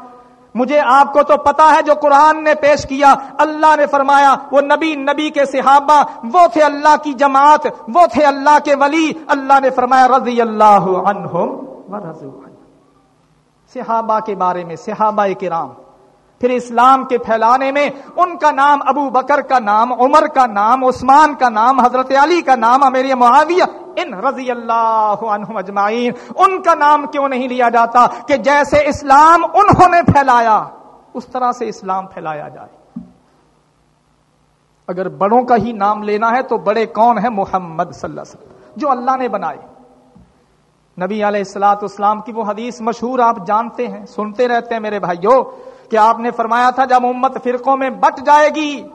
مجھے آپ کو تو پتا ہے جو قرآن نے پیش کیا، اللہ نے فرمایا، وہ نبی نبی کے صحابہ، وہ تھے اللہ کی جماعت، وہ تھے اللہ کے ولی۔ اللہ نے فرمایا رضی اللہ عنہم صحابہ کے بارے میں، صحابہ کرام۔ پھر اسلام کے پھیلانے میں ان کا نام ابو بکر کا نام، عمر کا نام، عثمان کا نام، حضرت علی کا نام، امیر معاویہ، ان رضی اللہ عنہ اجمعین، ان کا نام کیوں نہیں لیا جاتا کہ جیسے اسلام انہوں نے پھیلایا، اس طرح سے اسلام پھیلایا جائے۔ اگر بڑوں کا ہی نام لینا ہے تو بڑے کون ہیں؟ محمد صلی اللہ علیہ وسلم، جو اللہ نے بنائے۔ نبی علیہ السلاۃ اسلام کی وہ حدیث مشہور آپ جانتے ہیں، سنتے رہتے ہیں میرے بھائیوں کہ آپ نے فرمایا تھا جب امت فرقوں میں بٹ جائے گی،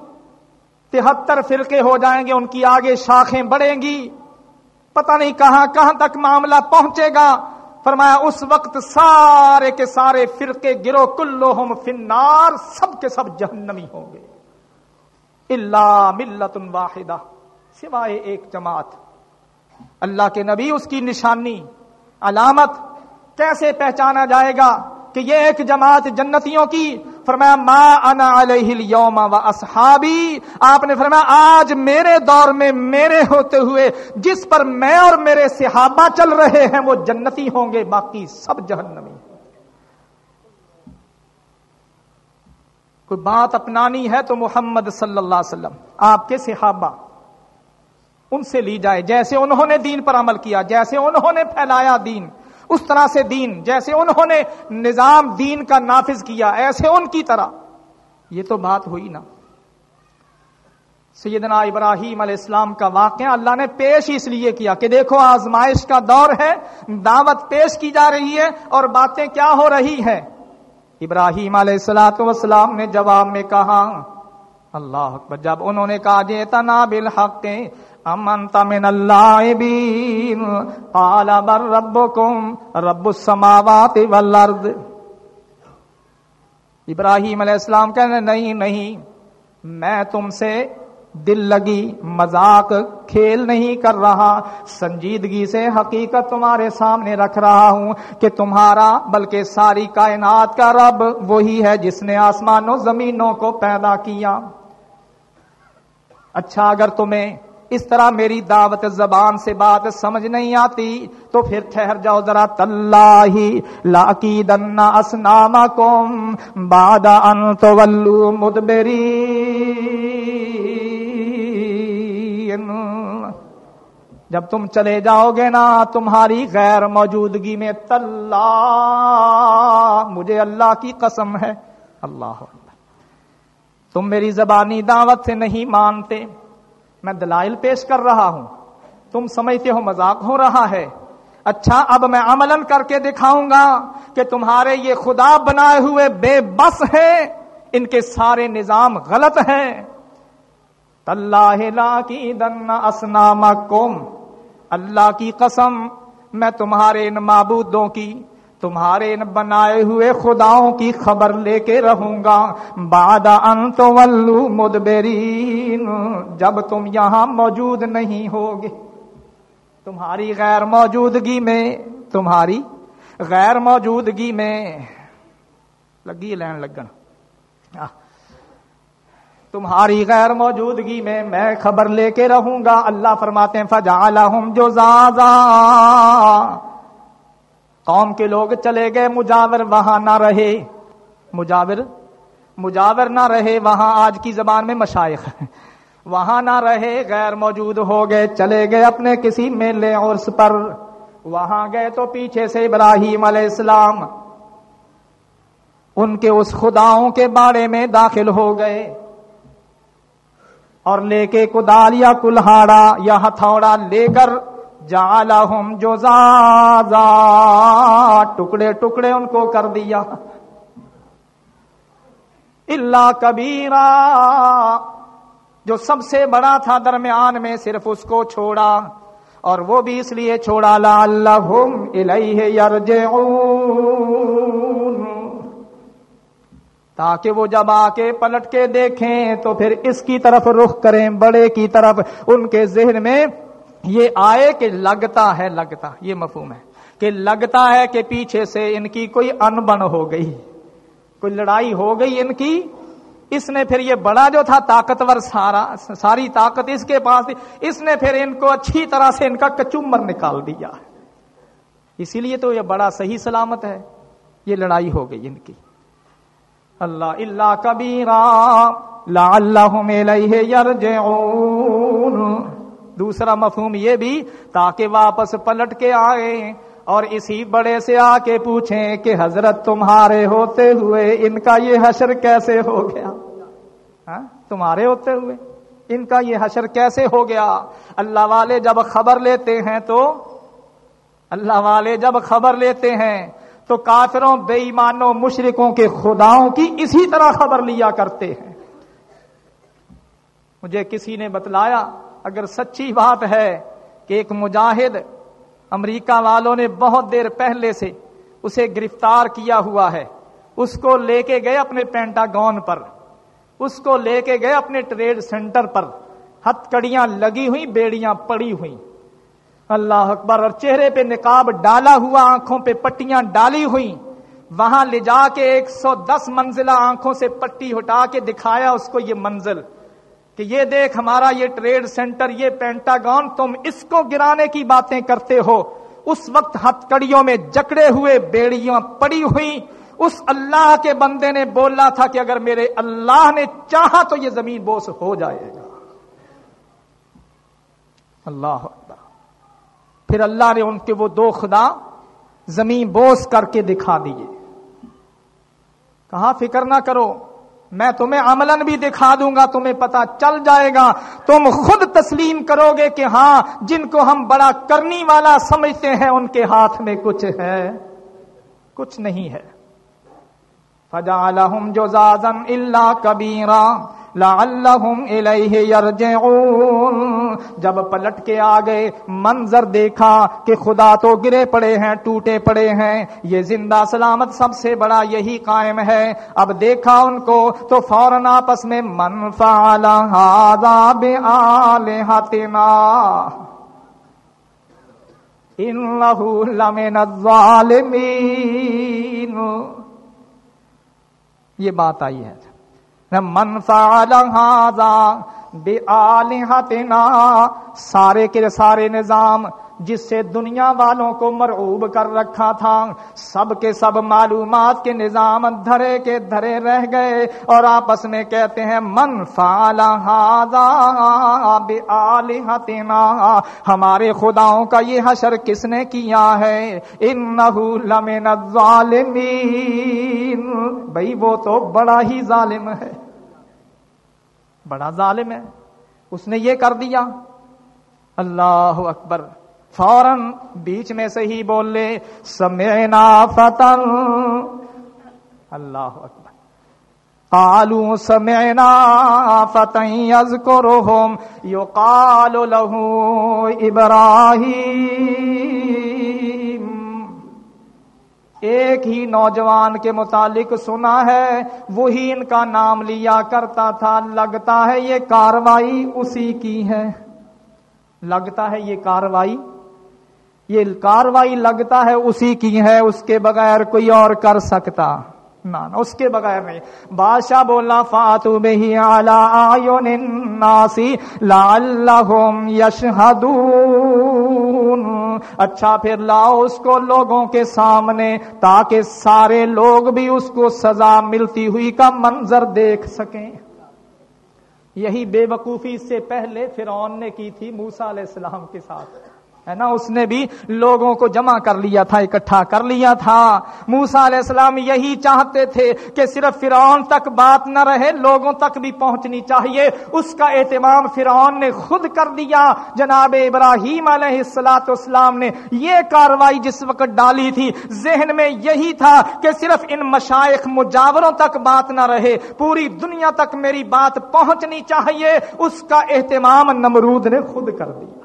تہتر فرقے ہو جائیں گے، ان کی آگے شاخیں بڑھیں گی۔ پتہ نہیں کہاں کہاں تک معاملہ پہنچے گا۔ فرمایا، اس وقت سارے کے سارے فرقے گرو کلو فنار سب کے سب جہنمی ہوں گے۔ اللہ ملت واحدہ، سوائے ایک جماعت۔ اللہ کے نبی، اس کی نشانی، علامت کیسے پہچانا جائے گا؟ کہ یہ ایک جماعت جنتیوں کی، فرمایا، ما انا علیہ اليوم و اصحابی آپ نے فرمایا، آج میرے دور میں میرے ہوتے ہوئے جس پر میں اور میرے صحابہ چل رہے ہیں، وہ جنتی ہوں گے، باقی سب جہنمی کوئی بات اپنانی ہے تو محمد صلی اللہ علیہ وسلم، آپ کے صحابہ، ان سے لی جائے۔ جیسے انہوں نے دین پر عمل کیا، جیسے انہوں نے پھیلایا دین اس طرح سے دین، جیسے انہوں نے نظام دین کا نافذ کیا، ایسے ان کی طرح۔ یہ تو بات ہوئی نا۔ سیدنا ابراہیم علیہ السلام کا واقعہ اللہ نے پیش اس لیے کیا کہ دیکھو، آزمائش کا دور ہے، دعوت پیش کی جا رہی ہے اور باتیں کیا ہو رہی ہیں؟ ابراہیم علیہ السلاۃ وسلام نے جواب میں کہا، اللہ اکبر، جب انہوں نے کہا جیتنا بالحق امنت من اللائبین قال بر ربکم رب السماوات والارض ابراہیم علیہ السلام کہنے نہیں نہیں میں تم سے دل لگی مذاق کھیل نہیں کر رہا سنجیدگی سے حقیقت تمہارے سامنے رکھ رہا ہوں کہ تمہارا بلکہ ساری کائنات کا رب وہی ہے جس نے آسمان و زمینوں کو پیدا کیا اچھا اگر تمہیں اس طرح میری دعوت زبان سے بات سمجھ نہیں آتی، تو پھر ٹھہر جاؤ ذرا تلّہ لاکی دنا اسنام کوم ان مدبری جب تم چلے جاؤ گے نا، تمہاری غیر موجودگی میں تلّہ مجھے اللہ کی قسم ہے۔ اللہ تم میری زبانی دعوت سے نہیں مانتے۔ میں دلائل پیش کر رہا ہوں۔ تم سمجھتے ہو مذاق ہو رہا ہے۔ اچھا اب میں عمل کر کے دکھاؤں گا کہ تمہارے یہ خدا بنائے ہوئے بے بس ہے ان کے سارے نظام غلط ہیں۔ اللہ کی دن اسنام اللہ کی قسم، میں تمہارے ان معبودوں کی تمہارے بنائے ہوئے خداؤں کی خبر لے کے رہوں گا۔ باد انت ولو مدبرین، جب تم یہاں موجود نہیں ہوگے۔ تمہاری غیر موجودگی میں، تمہاری غیر موجودگی میں۔ لگی لین لگن۔ تمہاری غیر موجودگی میں میں خبر لے کے رہوں گا۔ اللہ فرماتے ہیں فجا جو زازا قوم کے لوگ چلے گئے، مجاور وہاں نہ رہے۔ مجاور مجاور نہ رہے، وہاں آج کی زبان میں مشائق وہاں نہ رہے، غیر موجود ہو گئے، چلے گئے اپنے کسی میلے اور پر۔ وہاں گئے تو پیچھے سے ابراہیم علیہ السلام۔ ان کے اس خداؤں کے بارے میں داخل ہو گئے۔ اور لے کے کدال یا کلہاڑا یا ہتھوڑا لے کر جالم جو ٹکڑے ٹکڑے ان کو کر دیا۔ اللہ کبیرا، جو سب سے بڑا تھا درمیان میں صرف اس کو چھوڑا، اور وہ بھی اس لیے چھوڑا لا اللہ تاکہ وہ جب آ کے پلٹ کے دیکھیں تو پھر اس کی طرف رخ کریں، بڑے کی طرف، ان کے ذہن میں یہ آئے کہ لگتا ہے، لگتا، یہ مفہوم ہے کہ لگتا ہے کہ پیچھے سے ان کی کوئی انبن ہو گئی، کوئی لڑائی ہو گئی ان کی۔ اس نے پھر یہ بڑا جو تھا طاقتور سارا، ساری طاقت اس کے پاس تھی۔ اس نے پھر ان کو اچھی طرح سے ان کا کچمر نکال دیا۔ اسی لیے تو یہ بڑا صحیح سلامت ہے، یہ لڑائی ہو گئی ان کی۔ اللہ اللہ کبیرا لا اللہ دوسرا مفہوم یہ بھی تاکہ واپس پلٹ کے آئے اور اسی بڑے سے آ کے پوچھیں کہ حضرت تمہارے ہوتے ہوئے ان کا یہ حشر کیسے ہو گیا؟ ہاں؟ تمہارے ہوتے ہوئے ان کا یہ حشر کیسے ہو گیا؟ اللہ والے جب خبر لیتے ہیں تو اللہ والے جب خبر لیتے ہیں تو کافروں بے ایمانوں مشرکوں کے خداؤں کی اسی طرح خبر لیا کرتے ہیں۔ مجھے کسی نے بتلایا اگر سچی بات ہے کہ ایک مجاہد امریکہ والوں نے بہت دیر پہلے سے اسے گرفتار کیا ہوا ہے، اس کو لے کے گئے اپنے پینٹاگون پر، اس کو لے کے گئے اپنے ٹریڈ سینٹر پر، ہتھ کڑیاں لگی ہوئی بیڑیاں پڑی ہوئی اللہ اکبر، اور چہرے پہ نکاب ڈالا ہوا، آنکھوں پہ پٹیاں ڈالی ہوئی وہاں لے جا کے ایک سو دس منزلہ آنکھوں سے پٹی ہٹا کے دکھایا اس کو یہ منزل۔ کہ یہ دیکھ ہمارا یہ ٹریڈ سینٹر، یہ پینٹاگون تم اس کو گرانے کی باتیں کرتے ہو۔ اس وقت ہتھ کڑیوں میں جکڑے ہوئے بیڑیاں پڑی ہوئی اس اللہ کے بندے نے بولا تھا کہ اگر میرے اللہ نے چاہا تو یہ زمین بوس ہو جائے گا۔ اللہ پھر اللہ نے ان کے وہ دو خدا زمین بوس کر کے دکھا دیے۔ کہا، فکر نہ کرو میں تمہیں عملن بھی دکھا دوں گا، تمہیں پتا چل جائے گا۔ تم خود تسلیم کرو گے کہ ہاں جن کو ہم بڑا کرنی والا سمجھتے ہیں، ان کے ہاتھ میں کچھ ہے۔ کچھ نہیں ہے۔ فجعلهم جزازا اللہ کبیرہ لعلهم اليه يرجعون جب پلٹ کے آ گئے منظر دیکھا کہ خدا تو گرے پڑے ہیں، ٹوٹے پڑے ہیں، یہ زندہ سلامت سب سے بڑا یہی قائم ہے۔ اب دیکھا ان کو تو فوراً آپس میں من فعل هذا بآلهتنا انه لمن الظالمين یہ بات آئی ہے۔ منفا بے آلہتنا سارے کے سارے نظام جس سے دنیا والوں کو مرعوب کر رکھا تھا۔ سب کے سب معلومات کے نظام دھرے کے دھرے رہ گئے اور آپس میں کہتے ہیں، من بآلہتنا ہمارے خداؤں کا یہ حشر کس نے کیا ہے؟ انہو لمن الظالمین۔ بھئی وہ تو بڑا ہی ظالم ہے۔ بڑا ظالم ہے۔ اس نے یہ کر دیا۔ اللہ اکبر۔ فوراً بیچ میں سے ہی بول لے سمعنا فتن۔ اللہ اکبر۔ قالوا سمعنا فتن يذكرهم يقال له ابراہیم۔ ایک ہی نوجوان کے متعلق سنا ہے، وہی ان کا نام لیا کرتا تھا۔ لگتا ہے یہ کاروائی اسی کی ہے۔ لگتا ہے یہ کاروائی یہ کاروائی لگتا ہے اسی کی ہے۔ اس کے بغیر کوئی اور کر سکتا۔ نہ اس کے بغیر نہیں۔ بادشاہ بولا فاتو بہی الناسی لعلہم یشہدون. اچھا پھر لاؤ اس کو لوگوں کے سامنے تاکہ سارے لوگ بھی اس کو سزا ملتی ہوئی کا منظر دیکھ سکیں۔ یہی بے وقوفی سے پہلے فرعون نے کی تھی موسا علیہ السلام کے ساتھ۔ ہے نا، اس نے بھی لوگوں کو جمع کر لیا تھا، اکٹھا کر لیا تھا۔ موسا علیہ السلام یہی چاہتے تھے کہ صرف فرعون تک بات نہ رہے، لوگوں تک بھی پہنچنی چاہیے۔ اس کا اہتمام فرعون نے خود کر دیا جناب ابراہیم علیہ السلاۃ اسلام نے یہ کاروائی جس وقت ڈالی تھی، ذہن میں یہی تھا کہ صرف ان مشائق مجاوروں تک بات نہ رہے، پوری دنیا تک میری بات پہنچنی چاہیے۔ اس کا اہتمام نمرود نے خود کر دیا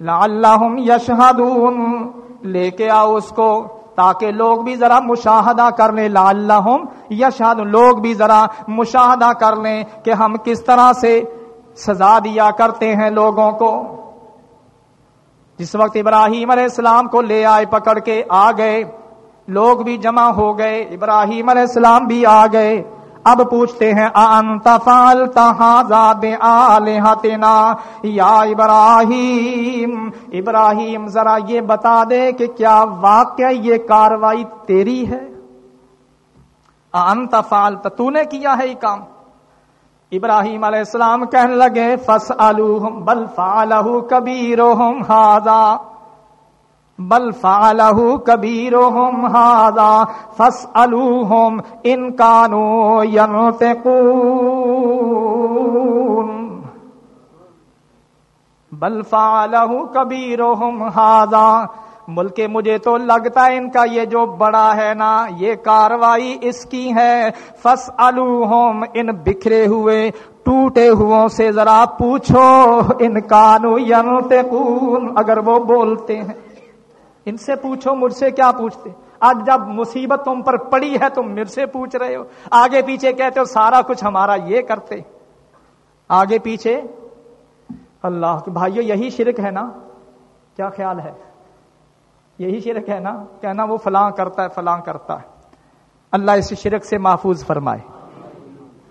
لعلہم یشہدون۔ لے کے آؤ اس کو تاکہ لوگ بھی ذرا مشاہدہ کر لیں۔ لعلہم یشہد لوگ بھی ذرا مشاہدہ کر لیں کہ ہم کس طرح سے سزا دیا کرتے ہیں لوگوں کو۔ جس وقت ابراہیم علیہ السلام کو لے آئے پکڑ کے آ گئے۔ لوگ بھی جمع ہو گئے۔ ابراہیم علیہ السلام بھی آ گئے۔ اب پوچھتے ہیں انت فالتا آلہتنا یا ابراہیم ابراہیم ذرا یہ بتا دے کہ کیا واقع یہ کاروائی تیری ہے؟ انت فعلت تو نے کیا ہے یہ کام؟ ابراہیم علیہ السلام کہنے لگے فس بل فالح کبیر بل فالح کبیر ہادا فس الوہم ان کانو بل فالح کبیر ہادا ملک مجھے تو لگتا ہے ان کا یہ جو بڑا ہے نا، یہ کاروائی اس کی ہے۔ فس الوہم ان بکھرے ہوئے، ٹوٹے ہو سے ذرا پوچھو، ان کانو ینتقون اگر وہ بولتے ہیں۔ ان سے پوچھو، مجھ سے کیا پوچھتے؟ آج جب مصیبت تم پر پڑی ہے تم مجھ سے پوچھ رہے ہو۔ آگے پیچھے کہتے ہو، سارا کچھ ہمارا یہ کرتے۔ آگے پیچھے، اللہ بھائیو، یہی شرک ہے نا؟ کیا خیال ہے؟ یہی شرک ہے نا؟ کہنا وہ فلاں کرتا ہے، فلاں کرتا ہے۔ اللہ اس شرک سے محفوظ فرمائے۔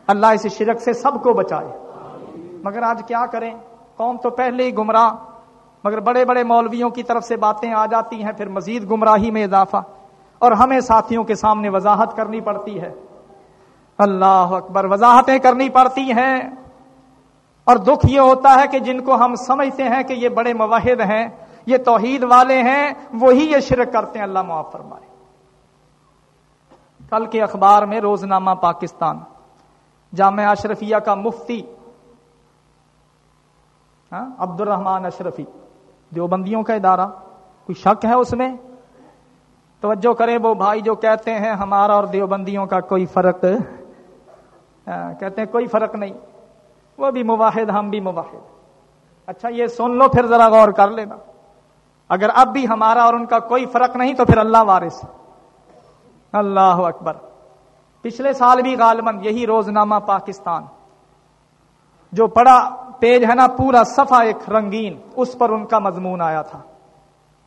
اللہ اس شرک سے سب کو بچائے۔ مگر آج کیا کریں؟ قوم تو پہلے ہی گمراہ۔ مگر بڑے بڑے مولویوں کی طرف سے باتیں آ جاتی ہیں، پھر مزید گمراہی میں اضافہ۔ اور ہمیں ساتھیوں کے سامنے وضاحت کرنی پڑتی ہے۔ اللہ اکبر، وضاحتیں کرنی پڑتی ہیں۔ اور دکھ یہ ہوتا ہے کہ جن کو ہم سمجھتے ہیں کہ یہ بڑے مواحد ہیں، یہ توحید والے ہیں، وہی یہ شرک کرتے ہیں۔ اللہ معاف فرمائے۔ کل کے اخبار میں روزنامہ پاکستان۔ جامعہ اشرفیہ کا مفتی۔ ہاں، عبد الرحمان اشرفی۔ دیوبندیوں کا ادارہ، کوئی شک ہے اس میں؟ توجہ کریں وہ بھائی جو کہتے ہیں ہمارا اور دیوبندیوں کا کوئی فرق؟ کہتے ہیں کوئی فرق نہیں۔ وہ بھی مواحد، ہم بھی مواحد۔ اچھا یہ سن لو، پھر ذرا غور کر لینا۔ اگر اب بھی ہمارا اور ان کا کوئی فرق نہیں، تو پھر اللہ وارث۔ اللہ اکبر۔ پچھلے سال بھی غالباً یہی روزنامہ پاکستان۔ جو پڑا پیج ہے نا پورا صفحہ ایک رنگین، اس پر ان کا مضمون آیا تھا۔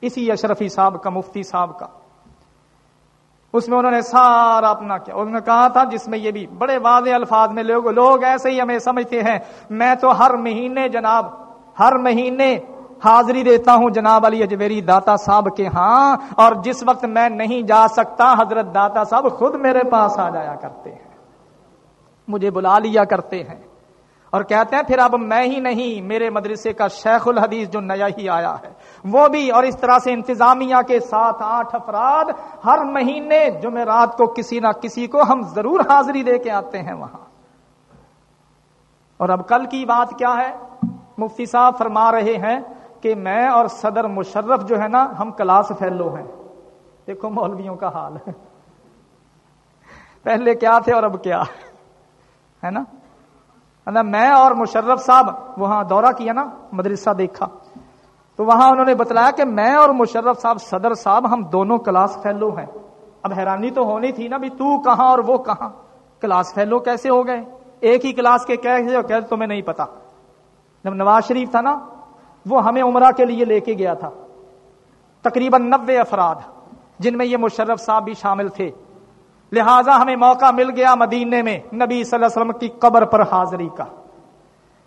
اسی اشرفی صاحب کا، مفتی صاحب کا۔ اس میں انہوں نے سارا اپنا کیا۔ انہوں نے کہا تھا، جس میں یہ بھی بڑے واضح الفاظ میں لوگ لوگ ایسے ہی ہمیں سمجھتے ہیں۔ میں تو ہر مہینے جناب، ہر مہینے حاضری دیتا ہوں جناب علی اجویری داتا صاحب کے ہاں اور جس وقت میں نہیں جا سکتا، حضرت داتا صاحب خود میرے پاس آ جایا کرتے ہیں۔ مجھے بلا لیا کرتے ہیں۔ اور کہتے ہیں، پھر اب میں ہی نہیں، میرے مدرسے کا شیخ الحدیث جو نیا ہی آیا ہے۔ وہ بھی اور اس طرح سے انتظامیہ کے ساتھ آٹھ افراد ہر مہینے جمعرات کو کسی نہ کسی کو ہم ضرور حاضری دے کے آتے ہیں وہاں۔ اور اب کل کی بات کیا ہے؟ مفتی صاحب فرما رہے ہیں کہ میں اور صدر مشرف جو ہے نا، ہم کلاس فیلو ہیں۔ دیکھو مولویوں کا حال۔ ہے پہلے کیا تھے اور اب کیا؟ ہے نا؟ میں اور مشرف صاحب وہاں دورہ کیا نا، مدرسہ دیکھا۔ تو وہاں انہوں نے بتلایا کہ میں اور مشرف صاحب، صدر صاحب، ہم دونوں کلاس فیلو ہیں۔ اب حیرانی تو ہونی تھی نا بھی تو کہاں اور وہ کہاں۔ کلاس فیلو کیسے ہو گئے؟ ایک ہی کلاس کے کیسے تمہیں نہیں پتا۔ جب نواز شریف تھا نا، وہ ہمیں عمرہ کے لیے لے کے گیا تھا۔ تقریباً نبے افراد، جن میں یہ مشرف صاحب بھی شامل تھے۔ لہذا ہمیں موقع مل گیا مدینے میں نبی صلی اللہ علیہ وسلم کی قبر پر حاضری کا۔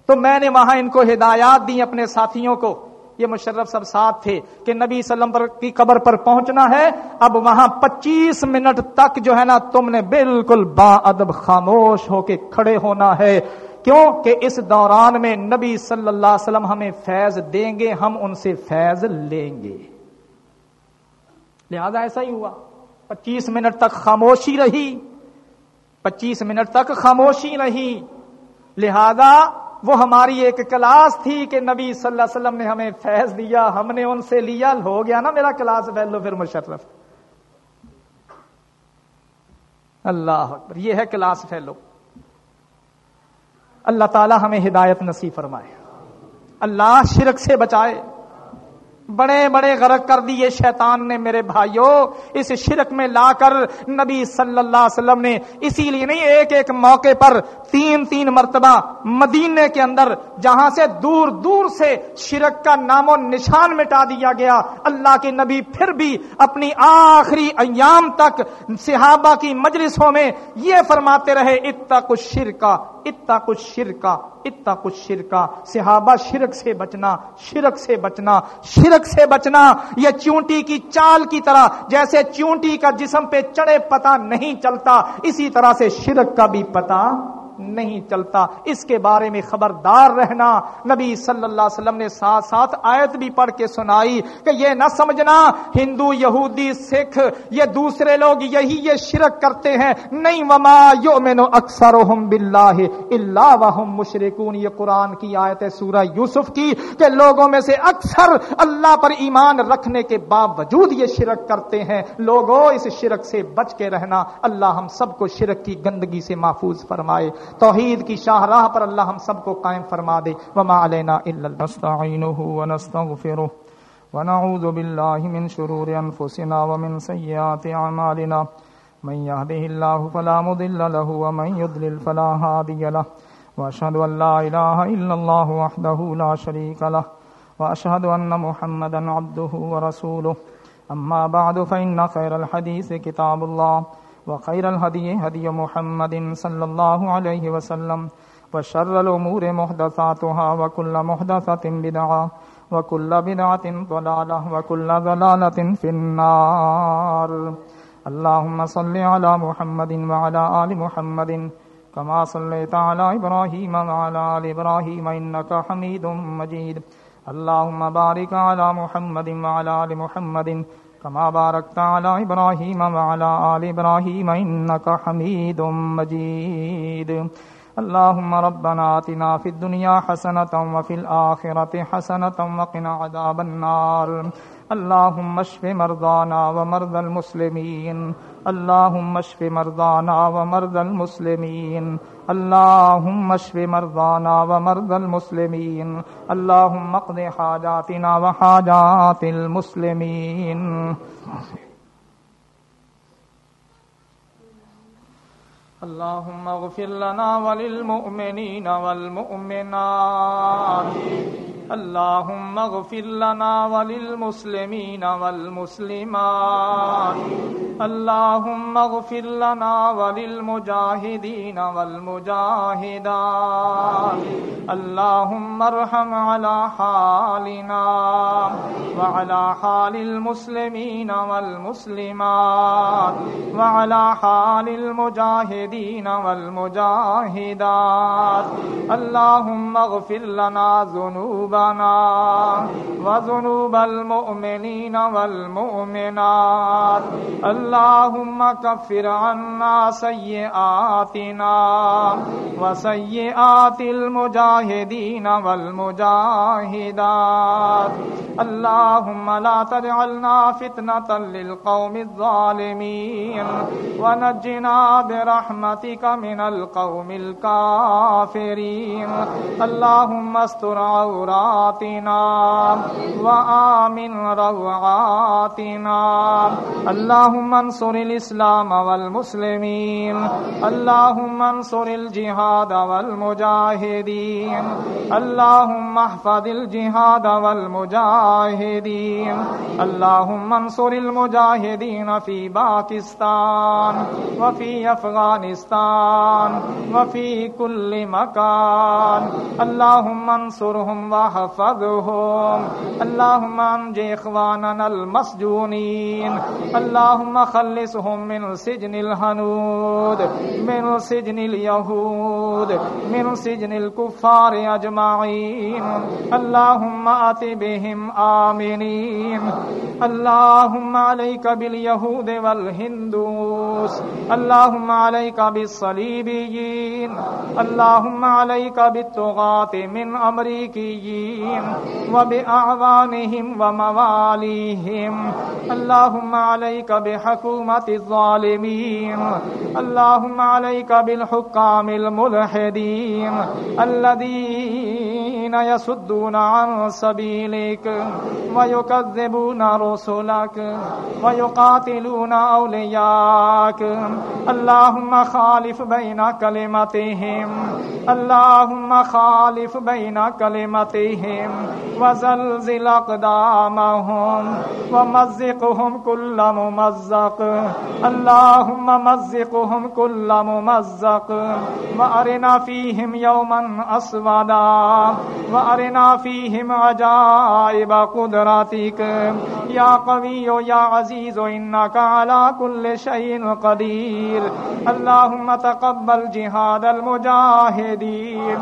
تو میں نے وہاں ان کو ہدایات دی اپنے ساتھیوں کو۔ یہ مشرف سب ساتھ تھے کہ نبی صلی اللہ علیہ وسلم کی قبر پر پہنچنا ہے۔ اب وہاں پچیس منٹ تک جو ہے نا تم نے بالکل با ادب خاموش ہو کے کھڑے ہونا ہے۔ کیوں کہ اس دوران میں نبی صلی اللہ علیہ وسلم ہمیں فیض دیں گے، ہم ان سے فیض لیں گے۔ لہذا ایسا ہی ہوا۔ پچیس منٹ تک خاموشی رہی، پچیس منٹ تک خاموشی رہی۔ لہذا وہ ہماری ایک کلاس تھی کہ نبی صلی اللہ علیہ وسلم نے ہمیں فیض دیا، ہم نے ان سے لیا، ہو گیا نا میرا کلاس ویلو پھر مشرف۔ اللہ یہ ہے کلاس فیلو۔ اللہ تعالی ہمیں ہدایت نصیب فرمائے۔ اللہ شرک سے بچائے۔ بڑے بڑے غرق کر دیے، شیطان نے میرے بھائیوں اس شرک میں لا کر نبی صلی اللہ علیہ وسلم نے اسی لیے نہیں، ایک ایک موقع پر تین تین مرتبہ مدینے کے اندر، جہاں سے دور دور سے شرک کا نام و نشان مٹا دیا گیا، اللہ کے نبی پھر بھی اپنی آخری ایام تک صحابہ کی مجلسوں میں یہ فرماتے رہے اتنا کچھ شرکا اتنا اتنا کچھ شرکا صحابہ شرک سے بچنا، شرک سے بچنا، شرک سے بچنا، یہ چونٹی کی چال کی طرح، جیسے چونٹی کا جسم پہ چڑے پتا نہیں چلتا، اسی طرح سے شرک کا بھی پتا نہیں چلتا۔ اس کے بارے میں خبردار رہنا۔ نبی صلی اللہ علیہ وسلم نے ساتھ ساتھ آیت بھی پڑھ کے سنائی کہ یہ نہ سمجھنا، ہندو، یہودی، سکھ، یہ دوسرے لوگ یہی یہ شرک کرتے ہیں۔ نہیں، وما یؤمن اکثرهم باللہ الا وهم مشرکون۔ یہ قرآن کی آیت ہے سورہ یوسف کی کہ لوگوں میں سے اکثر اللہ پر ایمان رکھنے کے باوجود یہ شرک کرتے ہیں۔ لوگوں اس شرک سے بچ کے رہنا۔ اللہ ہم سب کو شرک کی گندگی سے محفوظ فرمائے۔ توحید کی شاہراہ پر اللہ ہم سب کو قائم فرما دے۔ وما علینا الا نستعینه ونستغفره ونعوذ بالله من شرور انفسنا ومن سیئات اعمالنا۔ من يهده الله فلا مضل له ومن يضلل فلا هادي له۔ واشهد ان لا اله الا الله وحده لا شريك له۔ واشهد ان محمدا عبده ورسوله۔ اما بعد فان خير الحديث كتاب الله وخير الهدي، هدي محمد صلى الله عليه وسلم، وشر الأمور محدثاتها، وكل محدثة بدعة، وكل بدعة ضلالة، وكل ضلالة في النار. اللهم صل على محمد وعلى آل محمد، كما صليت على إبراهيم وعلى آل إبراهيم، إنك حميد مجيد. اللهم بارك على محمد وعلى آل محمد كما باركت على إبراهيم وعلى آل إبراهيم إنك حميد مجيد. اللهم ربنا آتنا في الدنيا حسنة وفي الآخرة حسنة وقنا عذاب النار. اللهم اشف مرضانا ومرضى المسلمين. اللهم اشف مرضانا ومرضى المسلمين. اللهم اشف مرضانا ومرضى المسلمين. اللهم اقض حاجاتنا وحاجات المسلمين. اللهم اغفر لنا وللمؤمنين والمؤمنات. آمين اللهم اغفر لنا وللمسلمين والمسلمات. اللهم اغفر لنا وللمجاهدين والمجاهدات. اللهم ارحم على حالنا وعلى حال المسلمين والمسلمات وعلى حال المجاهدين والمجاهدات. اللهم اغفر لنا ذنوبنا وذنوب المؤمنين والمؤمنات. اللهم كفر عنا سيئاتنا وسيئات المجاهدين والمجاهدات. اللهم لا تجعلنا فتنة للقوم الظالمين ونجنا برحمتك من القوم الكافرين. اللهم استر عوراتنا وآمن روعاتنا اللهم انصر الإسلام والمسلمين اللهم انصر الجهاد والمجاهدين اللهم احفظ الجهاد والمجاهدين اللهم انصر المجاهدين في باكستان وفي أفغانستان وفي كل مكان اللهم انصرهم واحفظهم اللهم انج إخواننا المسجونين. اللهم خلصهم من سجن الهنود، من سجن اليهود، من سجن الكفار أجمعين. اللهم آت بهم آمنين. اللهم عليك باليهود والهندوس. اللهم عليك بالصليبيين. اللهم عليك بالطغاة من امريكيين أمريكيين وبأعوانهم ومواليهم. اللهم عليك بحكومة الظالمين. اللهم عليك بالحكام الملحدين. الذين الذين يسدون عن سبيلك ويكذبون رسلك ويقاتلون أولياك اللهم خالف بين كلمتهم اللهم خالف بين كلمتهم وزلزل أقدامهم ومزقهم كل ممزق اللهم مزقهم كل ممزق وأرنا فيهم يوما أصودا وأرنا فيهم عجائب قدراتك يا قوي يا عزيز، إنك على كل شيء قدير. اللهم تقبل جهاد المجاهدين.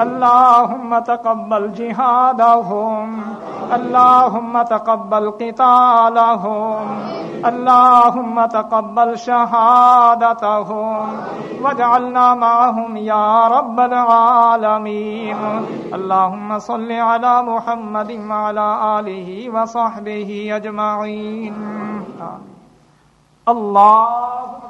اللهم تقبل جهادهم. اللهم تقبل قتالهم. اللهم تقبل شهادتهم. واجعلنا معهم يا رب العالمين. اللهم صل على محمد وعلى آله وصحبه أجمعين. اللهم